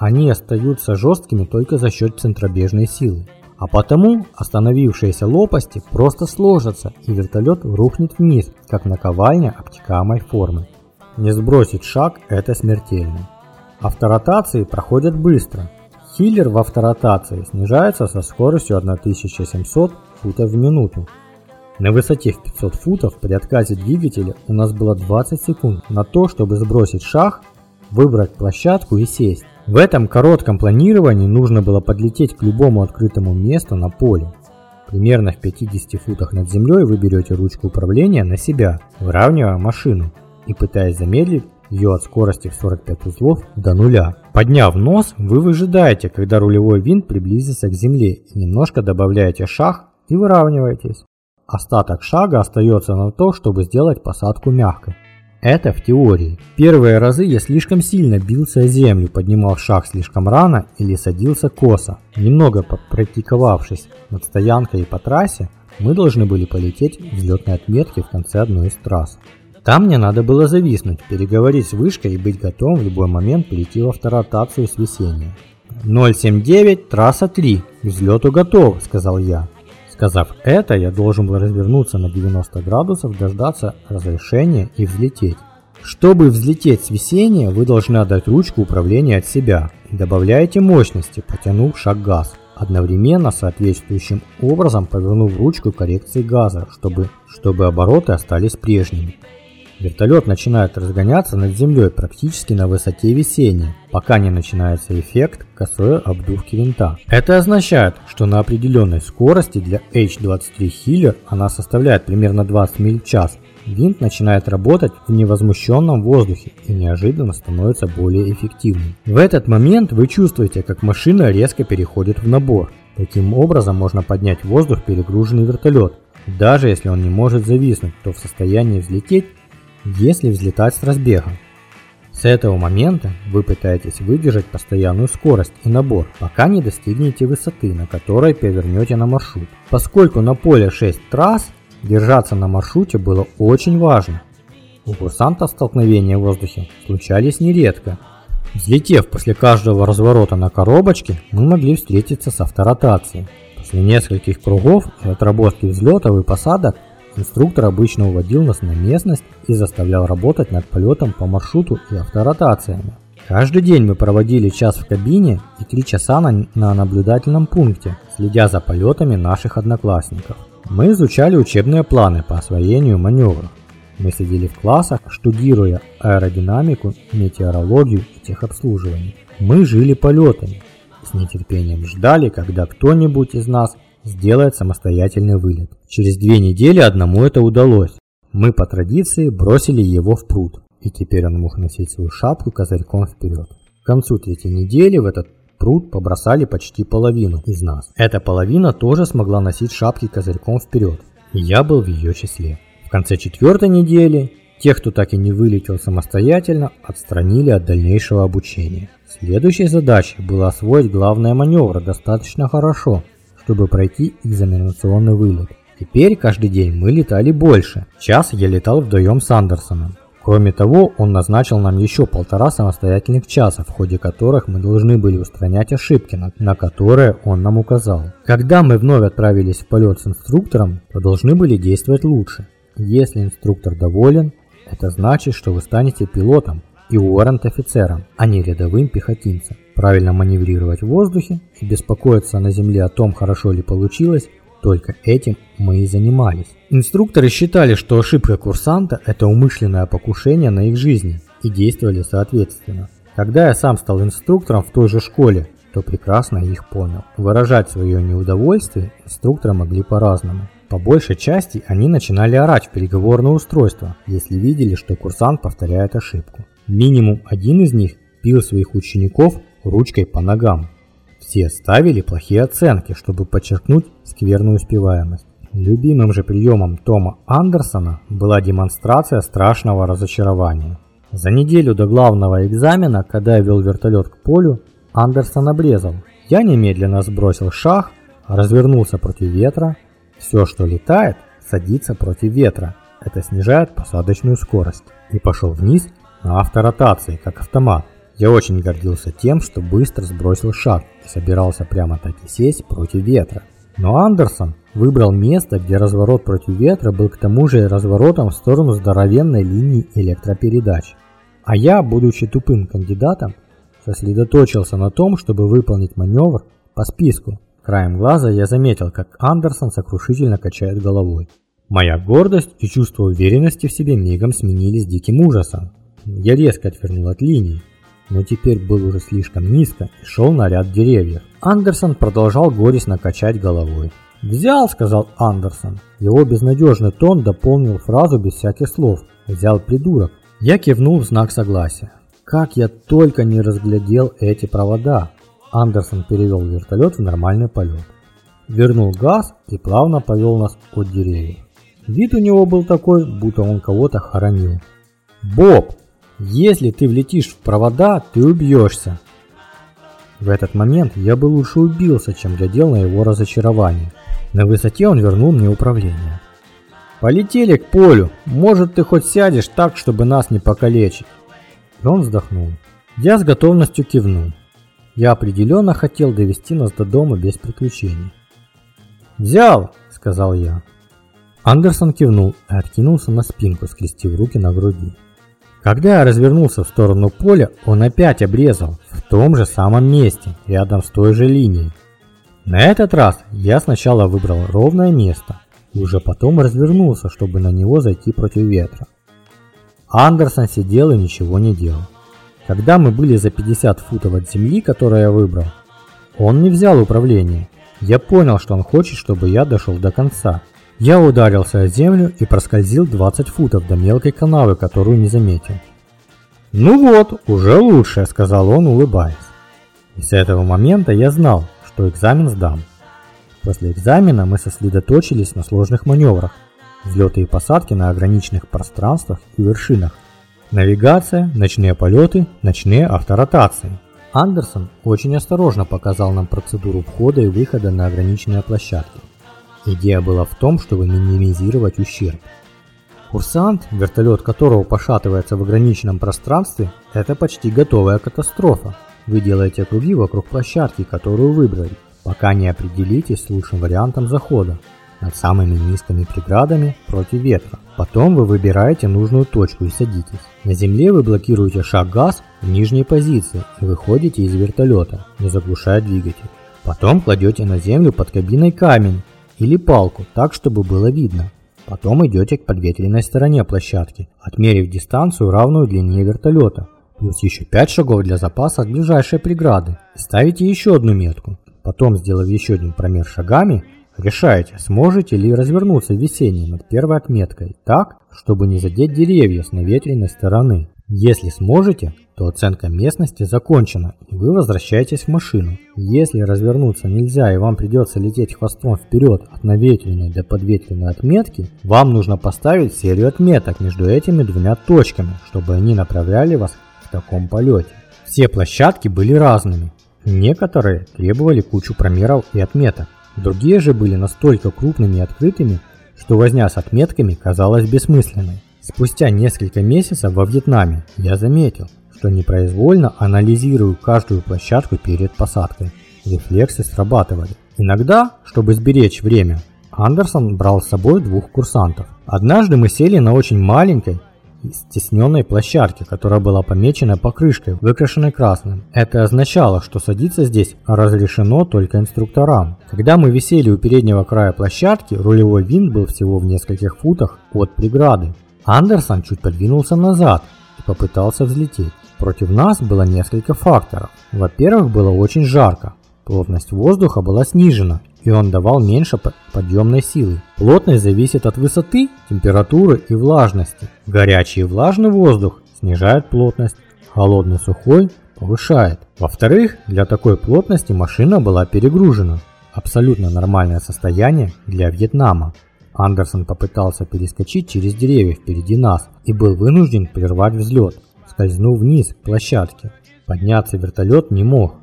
Speaker 1: они остаются жесткими только за счет центробежной силы. А потому остановившиеся лопасти просто сложатся и вертолет рухнет вниз, как наковальня обтекаемой формы. Не сбросить шаг – это смертельно. Авторотации проходят быстро. Хиллер в авторотации снижается со скоростью 1700 футов в минуту. На высоте в 500 футов при отказе двигателя у нас было 20 секунд на то, чтобы сбросить шаг, выбрать площадку и сесть. В этом коротком планировании нужно было подлететь к любому открытому месту на поле. Примерно в 50 футах над землей вы берете ручку управления на себя, выравнивая машину и пытаясь замедлить ее от скорости в 45 узлов до нуля. Подняв нос, вы выжидаете, когда рулевой винт приблизится к земле и немножко добавляете шаг и выравниваетесь. Остаток шага остается на то, чтобы сделать посадку мягкой. Это в теории. Первые разы я слишком сильно бился о землю, поднимал шаг слишком рано или садился косо. Немного попрактиковавшись над стоянкой и по трассе, мы должны были полететь в взлетной отметке в конце одной из трасс. Там мне надо было зависнуть, переговорить с вышкой и быть готовым в любой момент перейти во авторотацию с весенней. 079, трасса 3, к взлету готов, сказал я. Сказав это, я должен был развернуться на 90 градусов, дождаться разрешения и взлететь. Чтобы взлететь с весеннего, вы должны отдать ручку управления от себя добавляете мощности, потянув шаг газ, одновременно соответствующим образом повернув ручку коррекции газа, чтобы, чтобы обороты остались прежними. Вертолет начинает разгоняться над землей практически на высоте весенней, пока не начинается эффект косой обдувки винта. Это означает, что на определенной скорости для H-23 Hiller она составляет примерно 20 миль в час. Винт начинает работать в невозмущенном воздухе и неожиданно становится более эффективным. В этот момент вы чувствуете, как машина резко переходит в набор. Таким образом можно поднять в воздух перегруженный вертолет. Даже если он не может зависнуть, то в состоянии взлететь если взлетать с разбега. С этого момента вы пытаетесь выдержать постоянную скорость и набор, пока не достигнете высоты, на которой повернете на маршрут. Поскольку на поле 6 трасс, держаться на маршруте было очень важно. У курсантов столкновения в воздухе случались нередко. Взлетев после каждого разворота на коробочке, мы могли встретиться с авторотацией. После нескольких кругов и отработки взлетов и посадок Инструктор обычно уводил нас на местность и заставлял работать над полетом по маршруту и авторотациями. Каждый день мы проводили час в кабине и три часа на, на наблюдательном пункте, следя за полетами наших одноклассников. Мы изучали учебные планы по освоению маневров. Мы сидели в классах, штудируя аэродинамику, метеорологию и техобслуживание. Мы жили полетами. С нетерпением ждали, когда кто-нибудь из нас сделает самостоятельный вылет. Через две недели одному это удалось. Мы по традиции бросили его в пруд, и теперь он мог носить свою шапку козырьком вперед. К концу третьей недели в этот пруд побросали почти половину из нас. Эта половина тоже смогла носить шапки козырьком вперед. и я был в ее числе. В конце четвертой недели тех, кто так и не вылетел самостоятельно, отстранили от дальнейшего обучения. Следующей задачей было освоить главные маневры достаточно хорошо, чтобы пройти экзаменационный вылет. Теперь каждый день мы летали больше. Час я летал вдвоем с Андерсоном. Кроме того, он назначил нам еще полтора самостоятельных часа, в ходе которых мы должны были устранять ошибки, на, которые он нам указал. Когда мы вновь отправились в полет с инструктором, то должны были действовать лучше. Если инструктор доволен, это значит, что вы станете пилотом и уоррент-офицером, а не рядовым пехотинцем. Правильно маневрировать в воздухе и беспокоиться на земле о том, хорошо ли получилось, только этим мы и занимались. Инструкторы считали, что ошибка курсанта – это умышленное покушение на их жизни и действовали соответственно. Когда я сам стал инструктором в той же школе, то прекрасно их понял. Выражать свое неудовольствие инструкторы могли по-разному. По большей части они начинали орать в переговорное устройство, если видели, что курсант повторяет ошибку. Минимум один из них пил своих учеников ручкой по ногам. Все ставили плохие оценки, чтобы подчеркнуть скверную успеваемость. Любимым же приемом Тома Андерсона была демонстрация страшного разочарования. За неделю до главного экзамена, когда я вел вертолет к полю, Андерсон обрезал. Я немедленно сбросил шаг, развернулся против ветра. Все, что летает, садится против ветра. Это снижает посадочную скорость. И пошел вниз на авторотации, как автомат. Я очень гордился тем, что быстро сбросил шаг и собирался прямо так и сесть против ветра. Но Андерсон выбрал место, где разворот против ветра был к тому же разворотом в сторону здоровенной линии электропередач. А я, будучи тупым кандидатом, сосредоточился на том, чтобы выполнить маневр по списку. Краем глаза я заметил, как Андерсон сокрушительно качает головой. Моя гордость и чувство уверенности в себе мигом сменились диким ужасом. Я резко отвернул от линии, но теперь был уже слишком низко и шел на ряд деревьев. Андерсон продолжал горестно качать головой. «Взял», — сказал Андерсон. Его безнадежный тон дополнил фразу без всяких слов. «Взял придурок». Я кивнул в знак согласия. Как я только не разглядел эти провода. Андерсон перевел вертолет в нормальный полет. Вернул газ и плавно повел нас от деревьев. Вид у него был такой, будто он кого-то хоронил. «Боб!» Если ты влетишь в провода, ты убьешься. В этот момент я бы лучше убился, чем глядел на его разочарование. На высоте он вернул мне управление. «Полетели к полю. Может, ты хоть сядешь так, чтобы нас не покалечить?» Он вздохнул. Я с готовностью кивнул. Я определенно хотел довести нас до дома без приключений. «Взял!» – сказал я. Андерсон кивнул и откинулся на спинку, скрестив руки на груди. Когда я развернулся в сторону поля, он опять обрезал, в том же самом месте, рядом с той же линией. На этот раз я сначала выбрал ровное место и уже потом развернулся, чтобы на него зайти против ветра. Андерсон сидел и ничего не делал. Когда мы были за 50 футов от земли, которую я выбрал, он не взял управление. Я понял, что он хочет, чтобы я дошел до конца, я ударился о землю и проскользил 20 футов до мелкой канавы, которую не заметил. «Ну вот, уже лучше», — сказал он, улыбаясь. И с этого момента я знал, что экзамен сдам. После экзамена мы сосредоточились на сложных маневрах, взлеты и посадки на ограниченных пространствах и вершинах, навигация, ночные полеты, ночные авторотации. Андерсон очень осторожно показал нам процедуру входа и выхода на ограниченные площадки. Идея была в том, чтобы минимизировать ущерб. Курсант, вертолет которого пошатывается в ограниченном пространстве, это почти готовая катастрофа. Вы делаете круги вокруг площадки, которую выбрали, пока не определитесь с лучшим вариантом захода, над самыми низкими преградами против ветра. Потом вы выбираете нужную точку и садитесь. На земле вы блокируете шаг газ в нижней позиции и выходите из вертолета, не заглушая двигатель. Потом кладете на землю под кабиной камень или палку, так чтобы было видно. Потом идете к подветренной стороне площадки, отмерив дистанцию, равную длине вертолета, плюс еще 5 шагов для запаса от ближайшей преграды, ставите еще одну метку. Потом, сделав еще один промер шагами, решаете, сможете ли развернуться в над первой отметкой так, чтобы не задеть деревья с наветренной стороны. Если сможете, то оценка местности закончена, и вы возвращаетесь в машину. Если развернуться нельзя и вам придется лететь хвостом вперед от наветренной до подветренной отметки, вам нужно поставить серию отметок между этими двумя точками, чтобы они направляли вас в таком полете. Все площадки были разными. Некоторые требовали кучу промеров и отметок. Другие же были настолько крупными и открытыми, что возня с отметками казалась бессмысленной. Спустя несколько месяцев во Вьетнаме я заметил, что непроизвольно анализирую каждую площадку перед посадкой. Рефлексы срабатывали. Иногда, чтобы сберечь время, Андерсон брал с собой двух курсантов. Однажды мы сели на очень маленькой, стесненной площадке, которая была помечена покрышкой, выкрашенной красным. Это означало, что садиться здесь разрешено только инструкторам. Когда мы висели у переднего края площадки, рулевой винт был всего в нескольких футах от преграды. Андерсон чуть подвинулся назад и попытался взлететь. Против нас было несколько факторов. Во-первых, было очень жарко. Плотность воздуха была снижена, и он давал меньше подъемной силы. Плотность зависит от высоты, температуры и влажности. Горячий и влажный воздух снижает плотность, холодный сухой повышает. Во-вторых, для такой плотности машина была перегружена. Абсолютно нормальное состояние для Вьетнама. Андерсон попытался перескочить через деревья впереди нас и был вынужден прервать взлет скользнув вниз к площадке. Подняться вертолет не мог.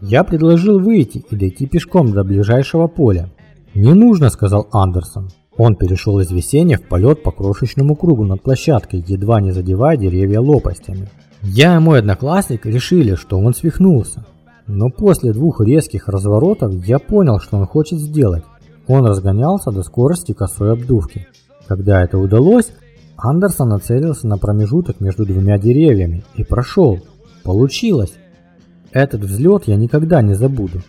Speaker 1: Я предложил выйти и дойти пешком до ближайшего поля. «Не нужно», — сказал Андерсон. Он перешел из весеннего в полет по крошечному кругу над площадкой, едва не задевая деревья лопастями. Я и мой одноклассник решили, что он свихнулся. Но после двух резких разворотов я понял, что он хочет сделать. Он разгонялся до скорости косой обдувки. Когда это удалось, Андерсон нацелился на промежуток между двумя деревьями и прошел. Получилось! Этот взлет я никогда не забуду.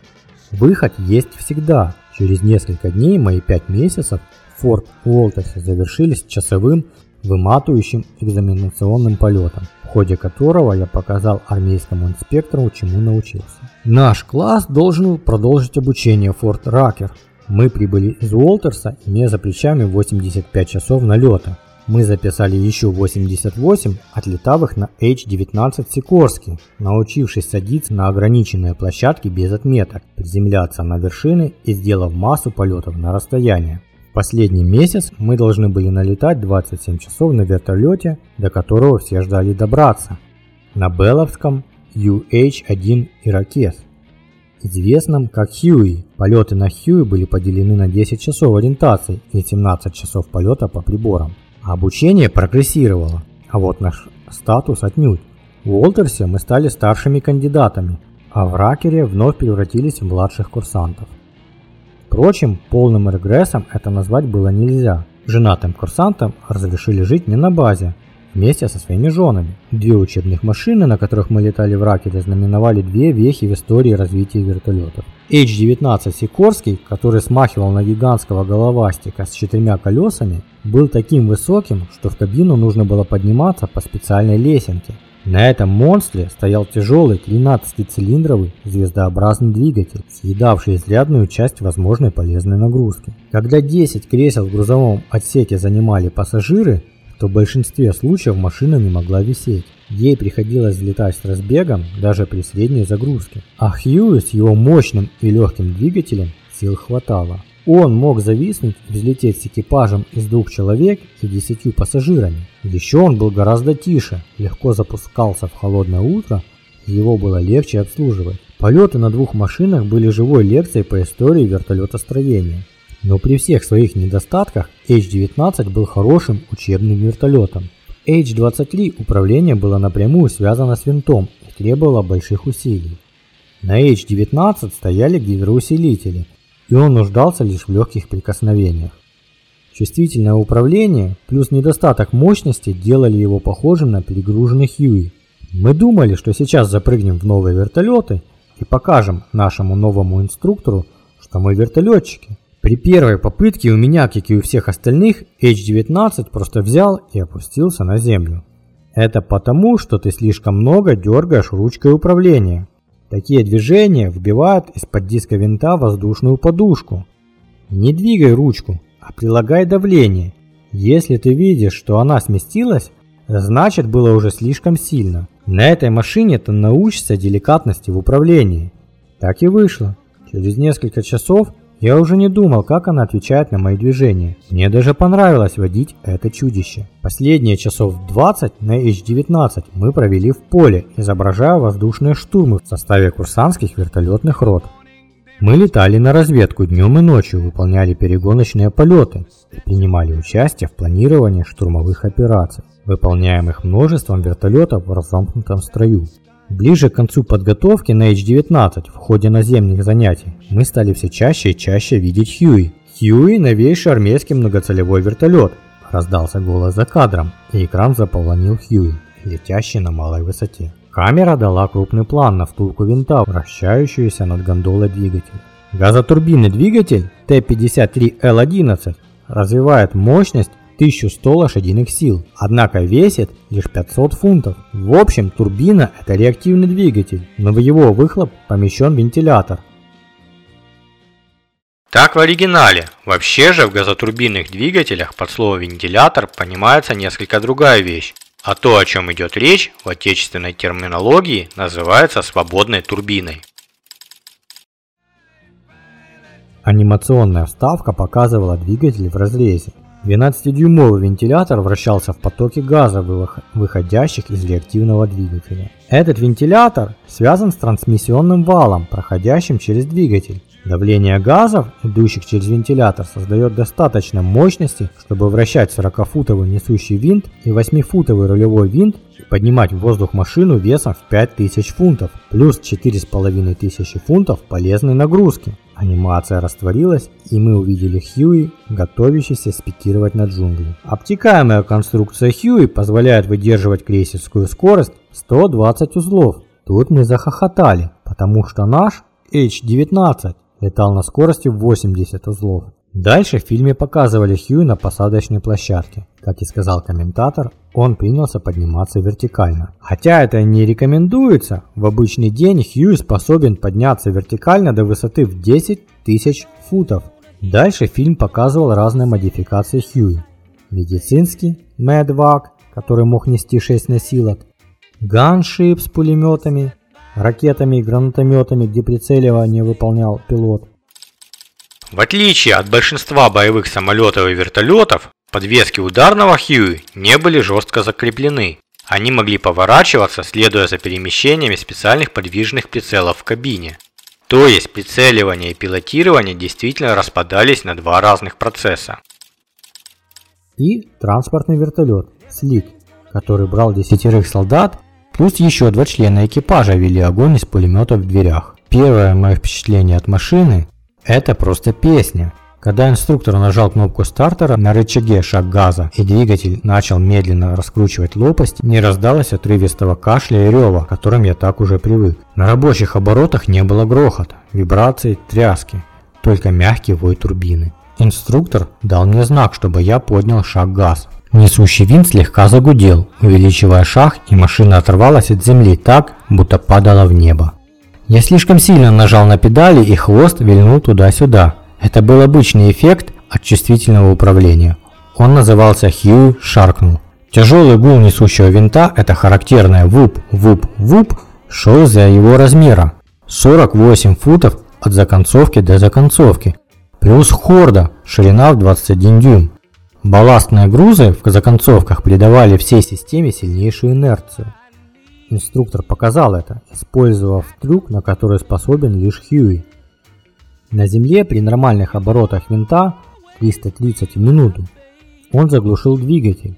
Speaker 1: Выход есть всегда. Через несколько дней мои пять месяцев в Форт Уолтерсе завершились часовым выматывающим экзаменационным полетом, в ходе которого я показал армейскому инспектору, чему научился. Наш класс должен продолжить обучение в Форт Ракер. Мы прибыли из Уолтерса, имея за плечами 85 часов налета. Мы записали еще 88, отлетав их на H-19 Сикорский, научившись садиться на ограниченные площадки без отметок, приземляться на вершины и сделав массу полетов на расстояние. Последний месяц мы должны были налетать 27 часов на вертолете, до которого все ждали добраться. На Белловском UH-1 «Иракес», известном как Хьюи. Полеты на Хьюи были поделены на 10 часов ориентации и 17 часов полета по приборам. Обучение прогрессировало, а вот наш статус отнюдь. В Уолтерсе мы стали старшими кандидатами, а в Ракере вновь превратились в младших курсантов. Впрочем, полным регрессом это назвать было нельзя. Женатым курсантам разрешили жить не на базе, вместе со своими женами. Две учебных машины, на которых мы летали в Ракете, знаменовали две вехи в истории развития вертолетов. H-19 Сикорский, который смахивал на гигантского головастика с четырьмя колесами, был таким высоким, что в кабину нужно было подниматься по специальной лесенке. На этом монстре стоял тяжелый 13-цилиндровый звездообразный двигатель, съедавший изрядную часть возможной полезной нагрузки. Когда 10 кресел в грузовом отсеке занимали пассажиры, то в большинстве случаев машина не могла висеть. Ей приходилось взлетать с разбегом даже при средней загрузке. А Хьюи с его мощным и легким двигателем сил хватало. Он мог зависнуть и взлететь с экипажем из двух человек и десятью пассажирами. Еще он был гораздо тише, легко запускался в холодное утро, его было легче обслуживать. Полеты на двух машинах были живой лекцией по истории вертолетостроения. Но при всех своих недостатках H-19 был хорошим учебным вертолетом. H-23 управление было напрямую связано с винтом и требовало больших усилий. На H-19 стояли гидроусилители, и он нуждался лишь в легких прикосновениях. Чувствительное управление плюс недостаток мощности делали его похожим на перегруженный Хьюи. Мы думали, что сейчас запрыгнем в новые вертолеты и покажем нашему новому инструктору, что мы вертолетчики. При первой попытке у меня, как и у всех остальных, H19 просто взял и опустился на землю. Это потому, что ты слишком много дергаешь ручкой управления. Такие движения вбивают из-под диска винта воздушную подушку. Не двигай ручку, а прилагай давление. Если ты видишь, что она сместилась, значит было уже слишком сильно. На этой машине ты научишься деликатности в управлении. Так и вышло. Через несколько часов я уже не думал, как она отвечает на мои движения. Мне даже понравилось водить это чудище. Последние часов 20 на H-19 мы провели в поле, изображая воздушные штурмы в составе курсантских вертолетных рот. Мы летали на разведку днем и ночью, выполняли перегоночные полеты и принимали участие в планировании штурмовых операций, выполняемых множеством вертолетов в разомкнутом строю. Ближе к концу подготовки на H-19 в ходе наземных занятий мы стали все чаще и чаще видеть Хьюи. Хьюи – новейший армейский многоцелевой вертолет. Раздался голос за кадром, и экран заполонил Хьюи, летящий на малой высоте. Камера дала крупный план на втулку винта, вращающуюся над гондолой двигателя. Газотурбинный двигатель Т-53Л11 развивает мощность 1100 лошадиных сил, однако весит лишь 500 фунтов. В общем, турбина – это реактивный двигатель, но в его выхлоп помещен вентилятор.
Speaker 2: Так в оригинале. Вообще же в газотурбинных двигателях под слово «вентилятор» понимается несколько другая вещь. А то, о чем идет речь, в отечественной терминологии называется свободной турбиной.
Speaker 1: Анимационная вставка показывала двигатель в разрезе. 12-дюймовый вентилятор вращался в потоке газа, выходящих из реактивного двигателя. Этот вентилятор связан с трансмиссионным валом, проходящим через двигатель. Давление газов, идущих через вентилятор, создает достаточно мощности, чтобы вращать 40-футовый несущий винт и 8-футовый рулевой винт и поднимать в воздух машину весом в 5000 фунтов, плюс 4500 фунтов полезной нагрузки. Анимация растворилась, и мы увидели Хьюи, готовящийся спикировать на джунгли. Обтекаемая конструкция Хьюи позволяет выдерживать крейсерскую скорость 120 узлов. Тут мы захохотали, потому что наш H-19 летал на скорости 80 узлов. Дальше в фильме показывали Хьюи на посадочной площадке. Как и сказал комментатор, он принялся подниматься вертикально. Хотя это не рекомендуется, в обычный день Хьюи способен подняться вертикально до высоты в 10 тысяч футов. Дальше фильм показывал разные модификации Хьюи. Медицинский, Медвак, который мог нести 6 носилок, ганшип с пулеметами, ракетами и гранатометами, где прицеливание выполнял пилот.
Speaker 2: В отличие от большинства боевых самолетов и вертолетов, подвески ударного Хьюи не были жестко закреплены. Они могли поворачиваться, следуя за перемещениями специальных подвижных прицелов в кабине. То есть прицеливание и пилотирование действительно распадались на два разных процесса.
Speaker 1: И транспортный вертолет «Слит», который брал десятерых солдат Плюс еще два члена экипажа вели огонь из пулеметов в дверях. Первое мое впечатление от машины – это просто песня. Когда инструктор нажал кнопку стартера на рычаге шаг газа и двигатель начал медленно раскручивать лопасть, не раздалось отрывистого кашля и рева, к которым я так уже привык. На рабочих оборотах не было грохота, вибраций, тряски, только мягкий вой турбины. Инструктор дал мне знак, чтобы я поднял шаг газ. Несущий винт слегка загудел, увеличивая шаг, и машина оторвалась от земли так, будто падала в небо. Я слишком сильно нажал на педали, и хвост вильнул туда-сюда. Это был обычный эффект от чувствительного управления. Он назывался Хью Шаркнул. Тяжелый гул несущего винта, это характерное вуп-вуп-вуп, шел за его размера. 48 футов от законцовки до законцовки. Плюс хорда, ширина в 21 дюйм. Балластные грузы в законцовках придавали всей системе сильнейшую инерцию. Инструктор показал это, использовав трюк, на который способен лишь Хьюи. На земле при нормальных оборотах винта 330 в минуту он заглушил двигатель,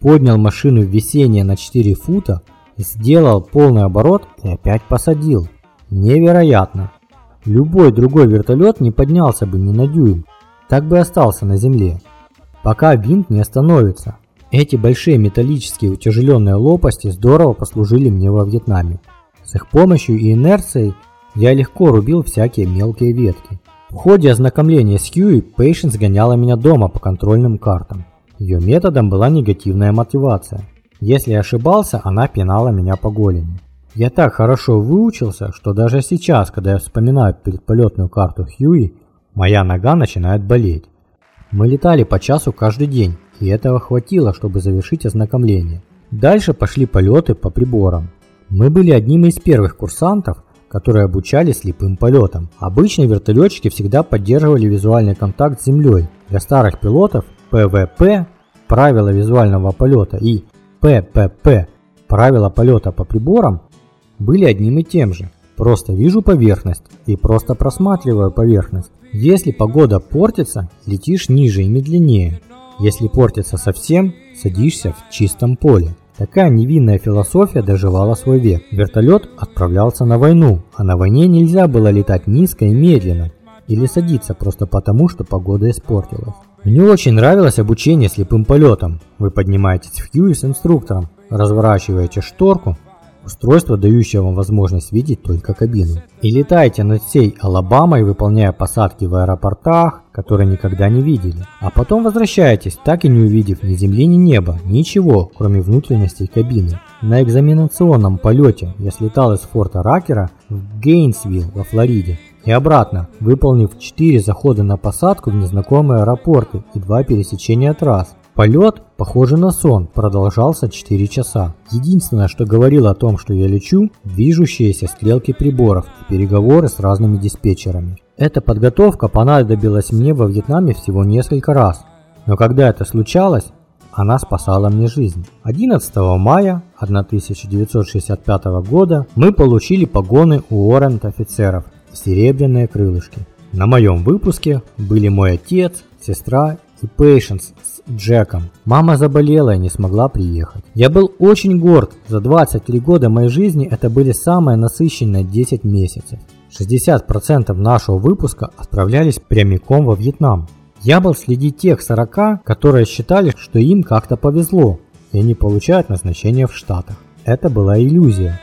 Speaker 1: поднял машину в весение на 4 фута, сделал полный оборот и опять посадил. Невероятно! Любой другой вертолет не поднялся бы ни на дюйм, так бы остался на земле пока винт не остановится. Эти большие металлические утяжеленные лопасти здорово послужили мне во Вьетнаме. С их помощью и инерцией я легко рубил всякие мелкие ветки. В ходе ознакомления с Хьюи Пейшенс гоняла меня дома по контрольным картам. Ее методом была негативная мотивация. Если ошибался, она пинала меня по голени. Я так хорошо выучился, что даже сейчас, когда я вспоминаю предполетную карту Хьюи, моя нога начинает болеть. Мы летали по часу каждый день, и этого хватило, чтобы завершить ознакомление. Дальше пошли полеты по приборам. Мы были одним из первых курсантов, которые обучали слепым полетам. Обычно вертолетчики всегда поддерживали визуальный контакт с землей. Для старых пилотов ПВП – правила визуального полета и ППП – правила полета по приборам были одним и тем же. Просто вижу поверхность и просто просматриваю поверхность. Если погода портится, летишь ниже и медленнее. Если портится совсем, садишься в чистом поле. Такая невинная философия доживала свой век. Вертолет отправлялся на войну, а на войне нельзя было летать низко и медленно. Или садиться просто потому, что погода испортилась. Мне очень нравилось обучение слепым полетам. Вы поднимаетесь в Хьюи с инструктором, разворачиваете шторку устройство, дающее вам возможность видеть только кабину. И летайте над всей Алабамой, выполняя посадки в аэропортах, которые никогда не видели. А потом возвращаетесь, так и не увидев ни земли, ни неба, ничего, кроме внутренностей кабины. На экзаменационном полете я слетал из форта Ракера в Гейнсвилл во Флориде и обратно, выполнив 4 захода на посадку в незнакомые аэропорты и 2 пересечения трасс. Полет, похожий на сон, продолжался 4 часа. Единственное, что говорило о том, что я лечу, движущиеся стрелки приборов и переговоры с разными диспетчерами. Эта подготовка понадобилась мне во Вьетнаме всего несколько раз. Но когда это случалось, она спасала мне жизнь. 11 мая 1965 года мы получили погоны у Орент офицеров и серебряные крылышки. На моем выпуске были мой отец, сестра и Пейшенс с Джеком. Мама заболела и не смогла приехать. Я был очень горд. За 23 года моей жизни это были самые насыщенные 10 месяцев. 60% нашего выпуска отправлялись прямиком во Вьетнам. Я был среди тех 40, которые считали, что им как-то повезло, и они получают назначение в Штатах. Это была иллюзия.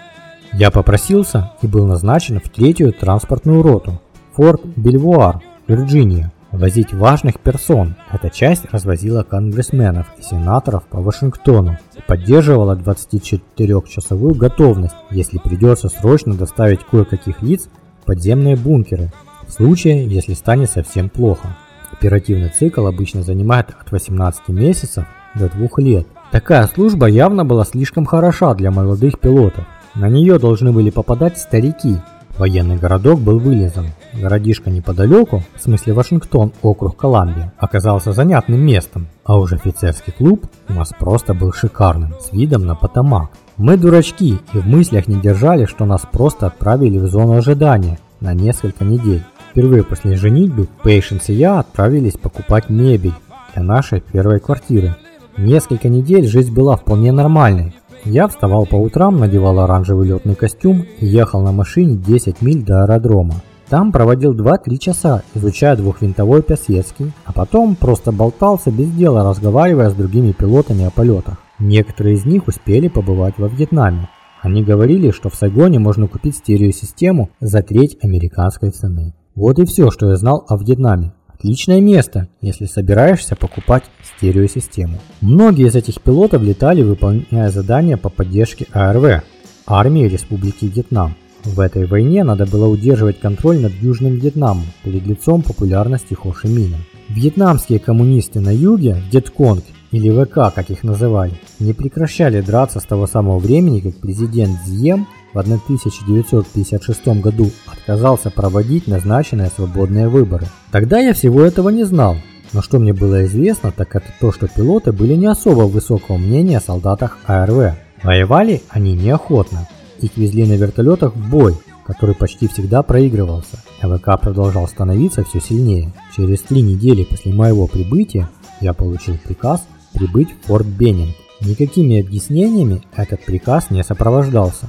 Speaker 1: Я попросился и был назначен в третью транспортную роту, Форт Бельвуар, Вирджиния возить важных персон. Эта часть развозила конгрессменов и сенаторов по Вашингтону и поддерживала 24-часовую готовность, если придется срочно доставить кое-каких лиц в подземные бункеры, в случае, если станет совсем плохо. Оперативный цикл обычно занимает от 18 месяцев до 2 лет. Такая служба явно была слишком хороша для молодых пилотов. На нее должны были попадать старики, Военный городок был вылезан. Городишко неподалеку, в смысле Вашингтон, округ Колумбия, оказался занятным местом. А уж офицерский клуб у нас просто был шикарным, с видом на Потамак. Мы дурачки и в мыслях не держали, что нас просто отправили в зону ожидания на несколько недель. Впервые после женитьбы Пейшенс и я отправились покупать мебель для нашей первой квартиры. Несколько недель жизнь была вполне нормальной, я вставал по утрам, надевал оранжевый летный костюм и ехал на машине 10 миль до аэродрома. Там проводил 2-3 часа, изучая двухвинтовой Пясецкий, а потом просто болтался без дела, разговаривая с другими пилотами о полетах. Некоторые из них успели побывать во Вьетнаме. Они говорили, что в Сайгоне можно купить стереосистему за треть американской цены. Вот и все, что я знал о Вьетнаме. Отличное место, если собираешься покупать стереосистему. Многие из этих пилотов летали, выполняя задания по поддержке АРВ, армии Республики Вьетнам. В этой войне надо было удерживать контроль над Южным Вьетнамом перед лицом популярности Хо Ши Мина. Вьетнамские коммунисты на юге, Вьетконг или ВК, как их называли, не прекращали драться с того самого времени, как президент Зьем в 1956 году отказался проводить назначенные свободные выборы. Тогда я всего этого не знал, но что мне было известно, так это то, что пилоты были не особо высокого мнения о солдатах АРВ. Воевали они неохотно. Их везли на вертолетах в бой, который почти всегда проигрывался. АВК продолжал становиться все сильнее. Через три недели после моего прибытия я получил приказ прибыть в Форт Беннинг. Никакими объяснениями этот приказ не сопровождался.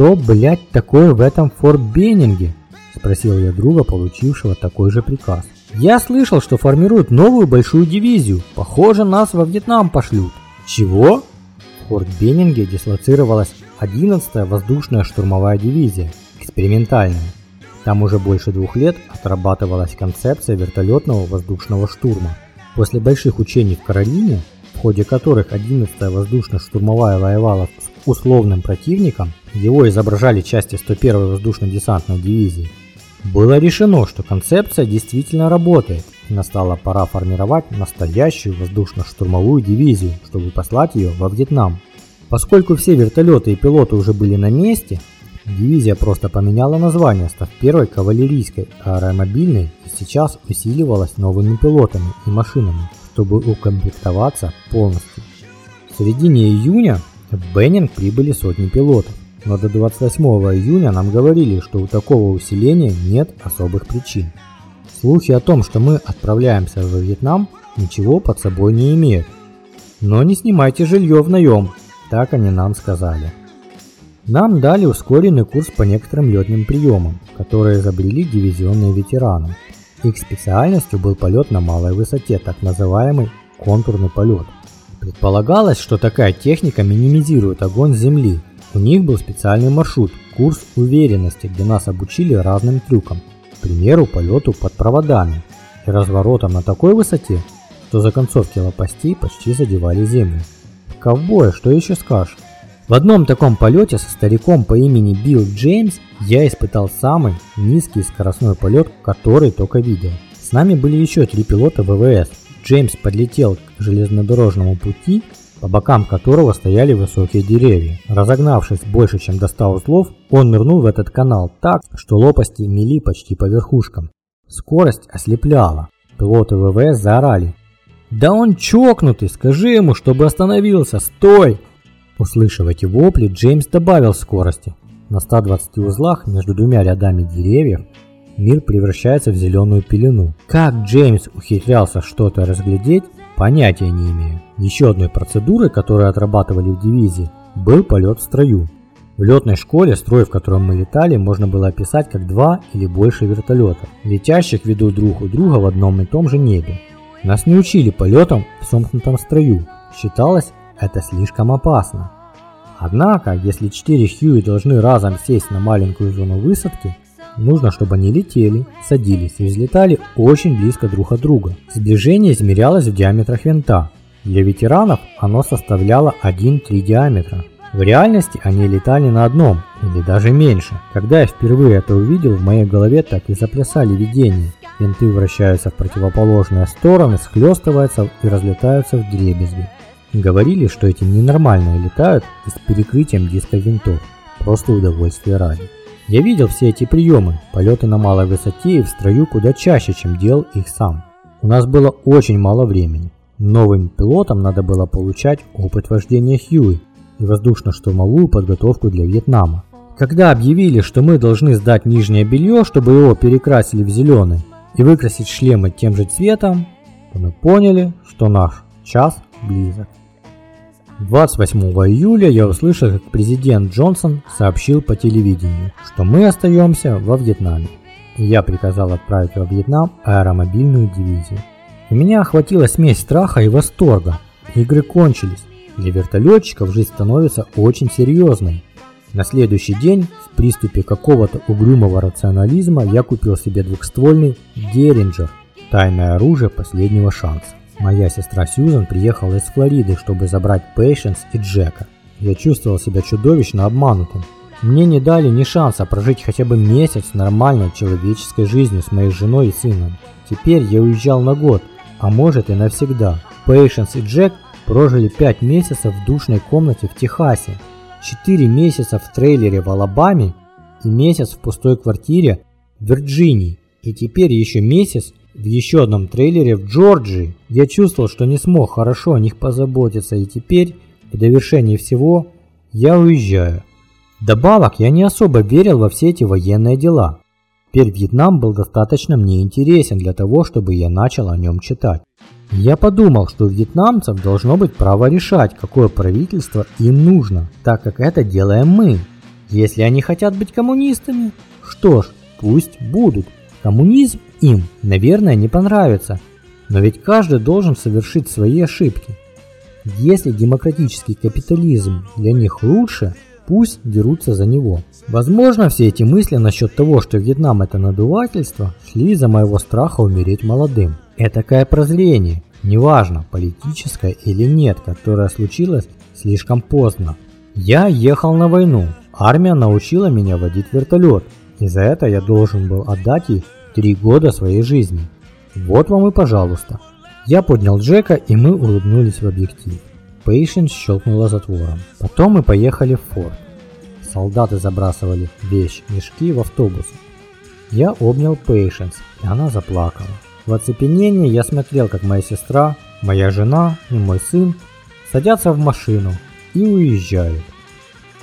Speaker 1: «Что, блядь, такое в этом Форт Беннинге?» – спросил я друга, получившего такой же приказ. «Я слышал, что формируют новую большую дивизию. Похоже, нас во Вьетнам пошлют». «Чего?» В Форт Беннинге дислоцировалась 11-я воздушная штурмовая дивизия, экспериментальная. Там уже больше двух лет отрабатывалась концепция вертолетного воздушного штурма. После больших учений в Каролине в ходе которых 11-я воздушно-штурмовая воевала с условным противником, его изображали части 101-й воздушно-десантной дивизии, было решено, что концепция действительно работает, и настала пора формировать настоящую воздушно-штурмовую дивизию, чтобы послать ее во Вьетнам. Поскольку все вертолеты и пилоты уже были на месте, дивизия просто поменяла название, став первой кавалерийской аэромобильной и сейчас усиливалась новыми пилотами и машинами, чтобы укомплектоваться полностью. В середине июня в Беннинг прибыли сотни пилотов, но до 28 июня нам говорили, что у такого усиления нет особых причин. Слухи о том, что мы отправляемся во Вьетнам, ничего под собой не имеют. Но не снимайте жилье в наем, так они нам сказали. Нам дали ускоренный курс по некоторым летным приемам, которые изобрели дивизионные ветераны. Их специальностью был полет на малой высоте, так называемый контурный полет. Предполагалось, что такая техника минимизирует огонь с земли. У них был специальный маршрут, курс уверенности, где нас обучили разным трюкам, к примеру, полету под проводами и разворотом на такой высоте, что законцовки лопастей почти задевали землю. Ковбоя, что еще скажешь? В одном таком полете со стариком по имени Билл Джеймс я испытал самый низкий скоростной полет, который только видел. С нами были еще три пилота ВВС. Джеймс подлетел к железнодорожному пути, по бокам которого стояли высокие деревья. Разогнавшись больше, чем до 100 узлов, он нырнул в этот канал так, что лопасти мели почти по верхушкам. Скорость ослепляла. Пилоты ВВС заорали «Да он чокнутый, скажи ему, чтобы остановился, стой!» Услышав эти вопли, Джеймс добавил скорости. На 120 узлах между двумя рядами деревьев мир превращается в зеленую пелену. Как Джеймс ухитрялся что-то разглядеть, понятия не имею. Еще одной процедурой, которую отрабатывали в дивизии, был полет в строю. В летной школе строй, в котором мы летали, можно было описать как два или больше вертолетов, летящих ведут друг у друга в одном и том же небе. Нас не учили полетам в сомкнутом строю. Считалось, это слишком опасно. Однако, если четыре Хьюи должны разом сесть на маленькую зону высадки, нужно, чтобы они летели, садились и взлетали очень близко друг от друга. Сближение измерялось в диаметрах винта. Для ветеранов оно составляло 1-3 диаметра. В реальности они летали на одном, или даже меньше. Когда я впервые это увидел, в моей голове так и заплясали видения. Винты вращаются в противоположные стороны, схлестываются и разлетаются в дребезги. Говорили, что эти ненормальные летают и с перекрытием диска винтов. Просто удовольствие ради. Я видел все эти приемы, полеты на малой высоте и в строю куда чаще, чем делал их сам. У нас было очень мало времени. Новым пилотам надо было получать опыт вождения Хьюи, и воздушно-штурмовую подготовку для Вьетнама. Когда объявили, что мы должны сдать нижнее белье, чтобы его перекрасили в зеленый, и выкрасить шлемы тем же цветом, то мы поняли, что наш час близок. 28 июля я услышал, как президент Джонсон сообщил по телевидению, что мы остаемся во Вьетнаме. Я приказал отправить во Вьетнам аэромобильную дивизию. И меня охватила смесь страха и восторга. Игры кончились. Для вертолетчиков жизнь становится очень серьезной. На следующий день, в приступе какого-то угрюмого рационализма, я купил себе двухствольный Деринджер, тайное оружие последнего шанса. Моя сестра Сьюзан приехала из Флориды, чтобы забрать Пейшенс и Джека. Я чувствовал себя чудовищно обманутым. Мне не дали ни шанса прожить хотя бы месяц нормальной человеческой жизнью с моей женой и сыном. Теперь я уезжал на год, а может и навсегда. Пейшенс и Джек Прожили 5 месяцев в душной комнате в Техасе, 4 месяца в трейлере в Алабаме и месяц в пустой квартире в Вирджинии. И теперь еще месяц в еще одном трейлере в Джорджии. Я чувствовал, что не смог хорошо о них позаботиться, и теперь, в довершении всего, я уезжаю. Добавок я не особо верил во все эти военные дела. Теперь Вьетнам был достаточно мне интересен для того, чтобы я начал о нем читать. Я подумал, что у вьетнамцев должно быть право решать, какое правительство им нужно, так как это делаем мы. Если они хотят быть коммунистами, что ж, пусть будут. Коммунизм им, наверное, не понравится, но ведь каждый должен совершить свои ошибки. Если демократический капитализм для них лучше, пусть дерутся за него. Возможно, все эти мысли насчет того, что Вьетнам это надувательство, шли из-за моего страха умереть молодым. Этакое прозрение, неважно, политическое или нет, которое случилось слишком поздно. Я ехал на войну, армия научила меня водить вертолет, и за это я должен был отдать ей три года своей жизни. Вот вам и пожалуйста. Я поднял Джека, и мы улыбнулись в объектив. Пейшенс щелкнула затвором. Потом мы поехали в форт. Солдаты забрасывали вещь, мешки в автобус. Я обнял Пейшенс, и она заплакала. В оцепенении я смотрел, как моя сестра, моя жена и мой сын садятся в машину и уезжают.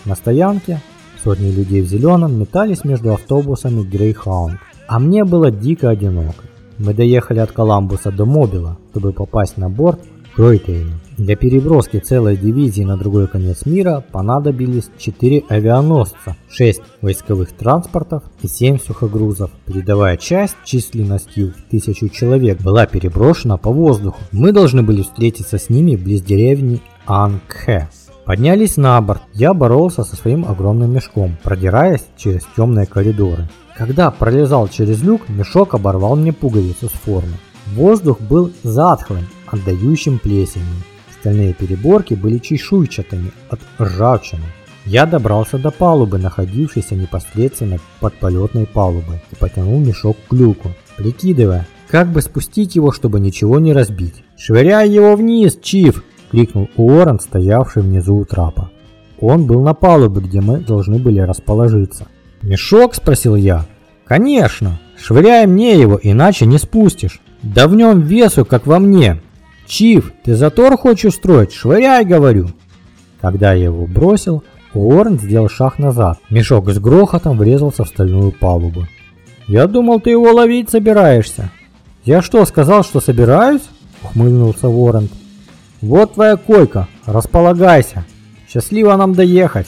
Speaker 1: На стоянке сотни людей в зеленом метались между автобусами Greyhound, а мне было дико одиноко. Мы доехали от Коламбуса до Мобила, чтобы попасть на борт Кройтейна. Для переброски целой дивизии на другой конец мира понадобились 4 авианосца, 6 войсковых транспортов и 7 сухогрузов. Передовая часть численностью в тысячу человек была переброшена по воздуху. Мы должны были встретиться с ними близ деревни Ангхе. Поднялись на борт. Я боролся со своим огромным мешком, продираясь через темные коридоры. Когда пролезал через люк, мешок оборвал мне пуговицу с формы. Воздух был затхлым, отдающим плесенью. Стальные переборки были чешуйчатыми от ржавчины. Я добрался до палубы, находившейся непосредственно под полетной палубой, и потянул мешок к люку, прикидывая, как бы спустить его, чтобы ничего не разбить. «Швыряй его вниз, Чиф!» – крикнул Уоррен, стоявший внизу у трапа. Он был на палубе, где мы должны были расположиться. «Мешок?» – спросил я. «Конечно! Швыряй мне его, иначе не спустишь. Да в нем весу, как во мне. Чиф, ты затор хочешь устроить? Швыряй, говорю!» Когда я его бросил, Уоррен сделал шаг назад. Мешок с грохотом врезался в стальную палубу. «Я думал, ты его ловить собираешься». «Я что, сказал, что собираюсь?» – ухмыльнулся Уоррен. «Вот твоя койка, располагайся. Счастливо нам доехать».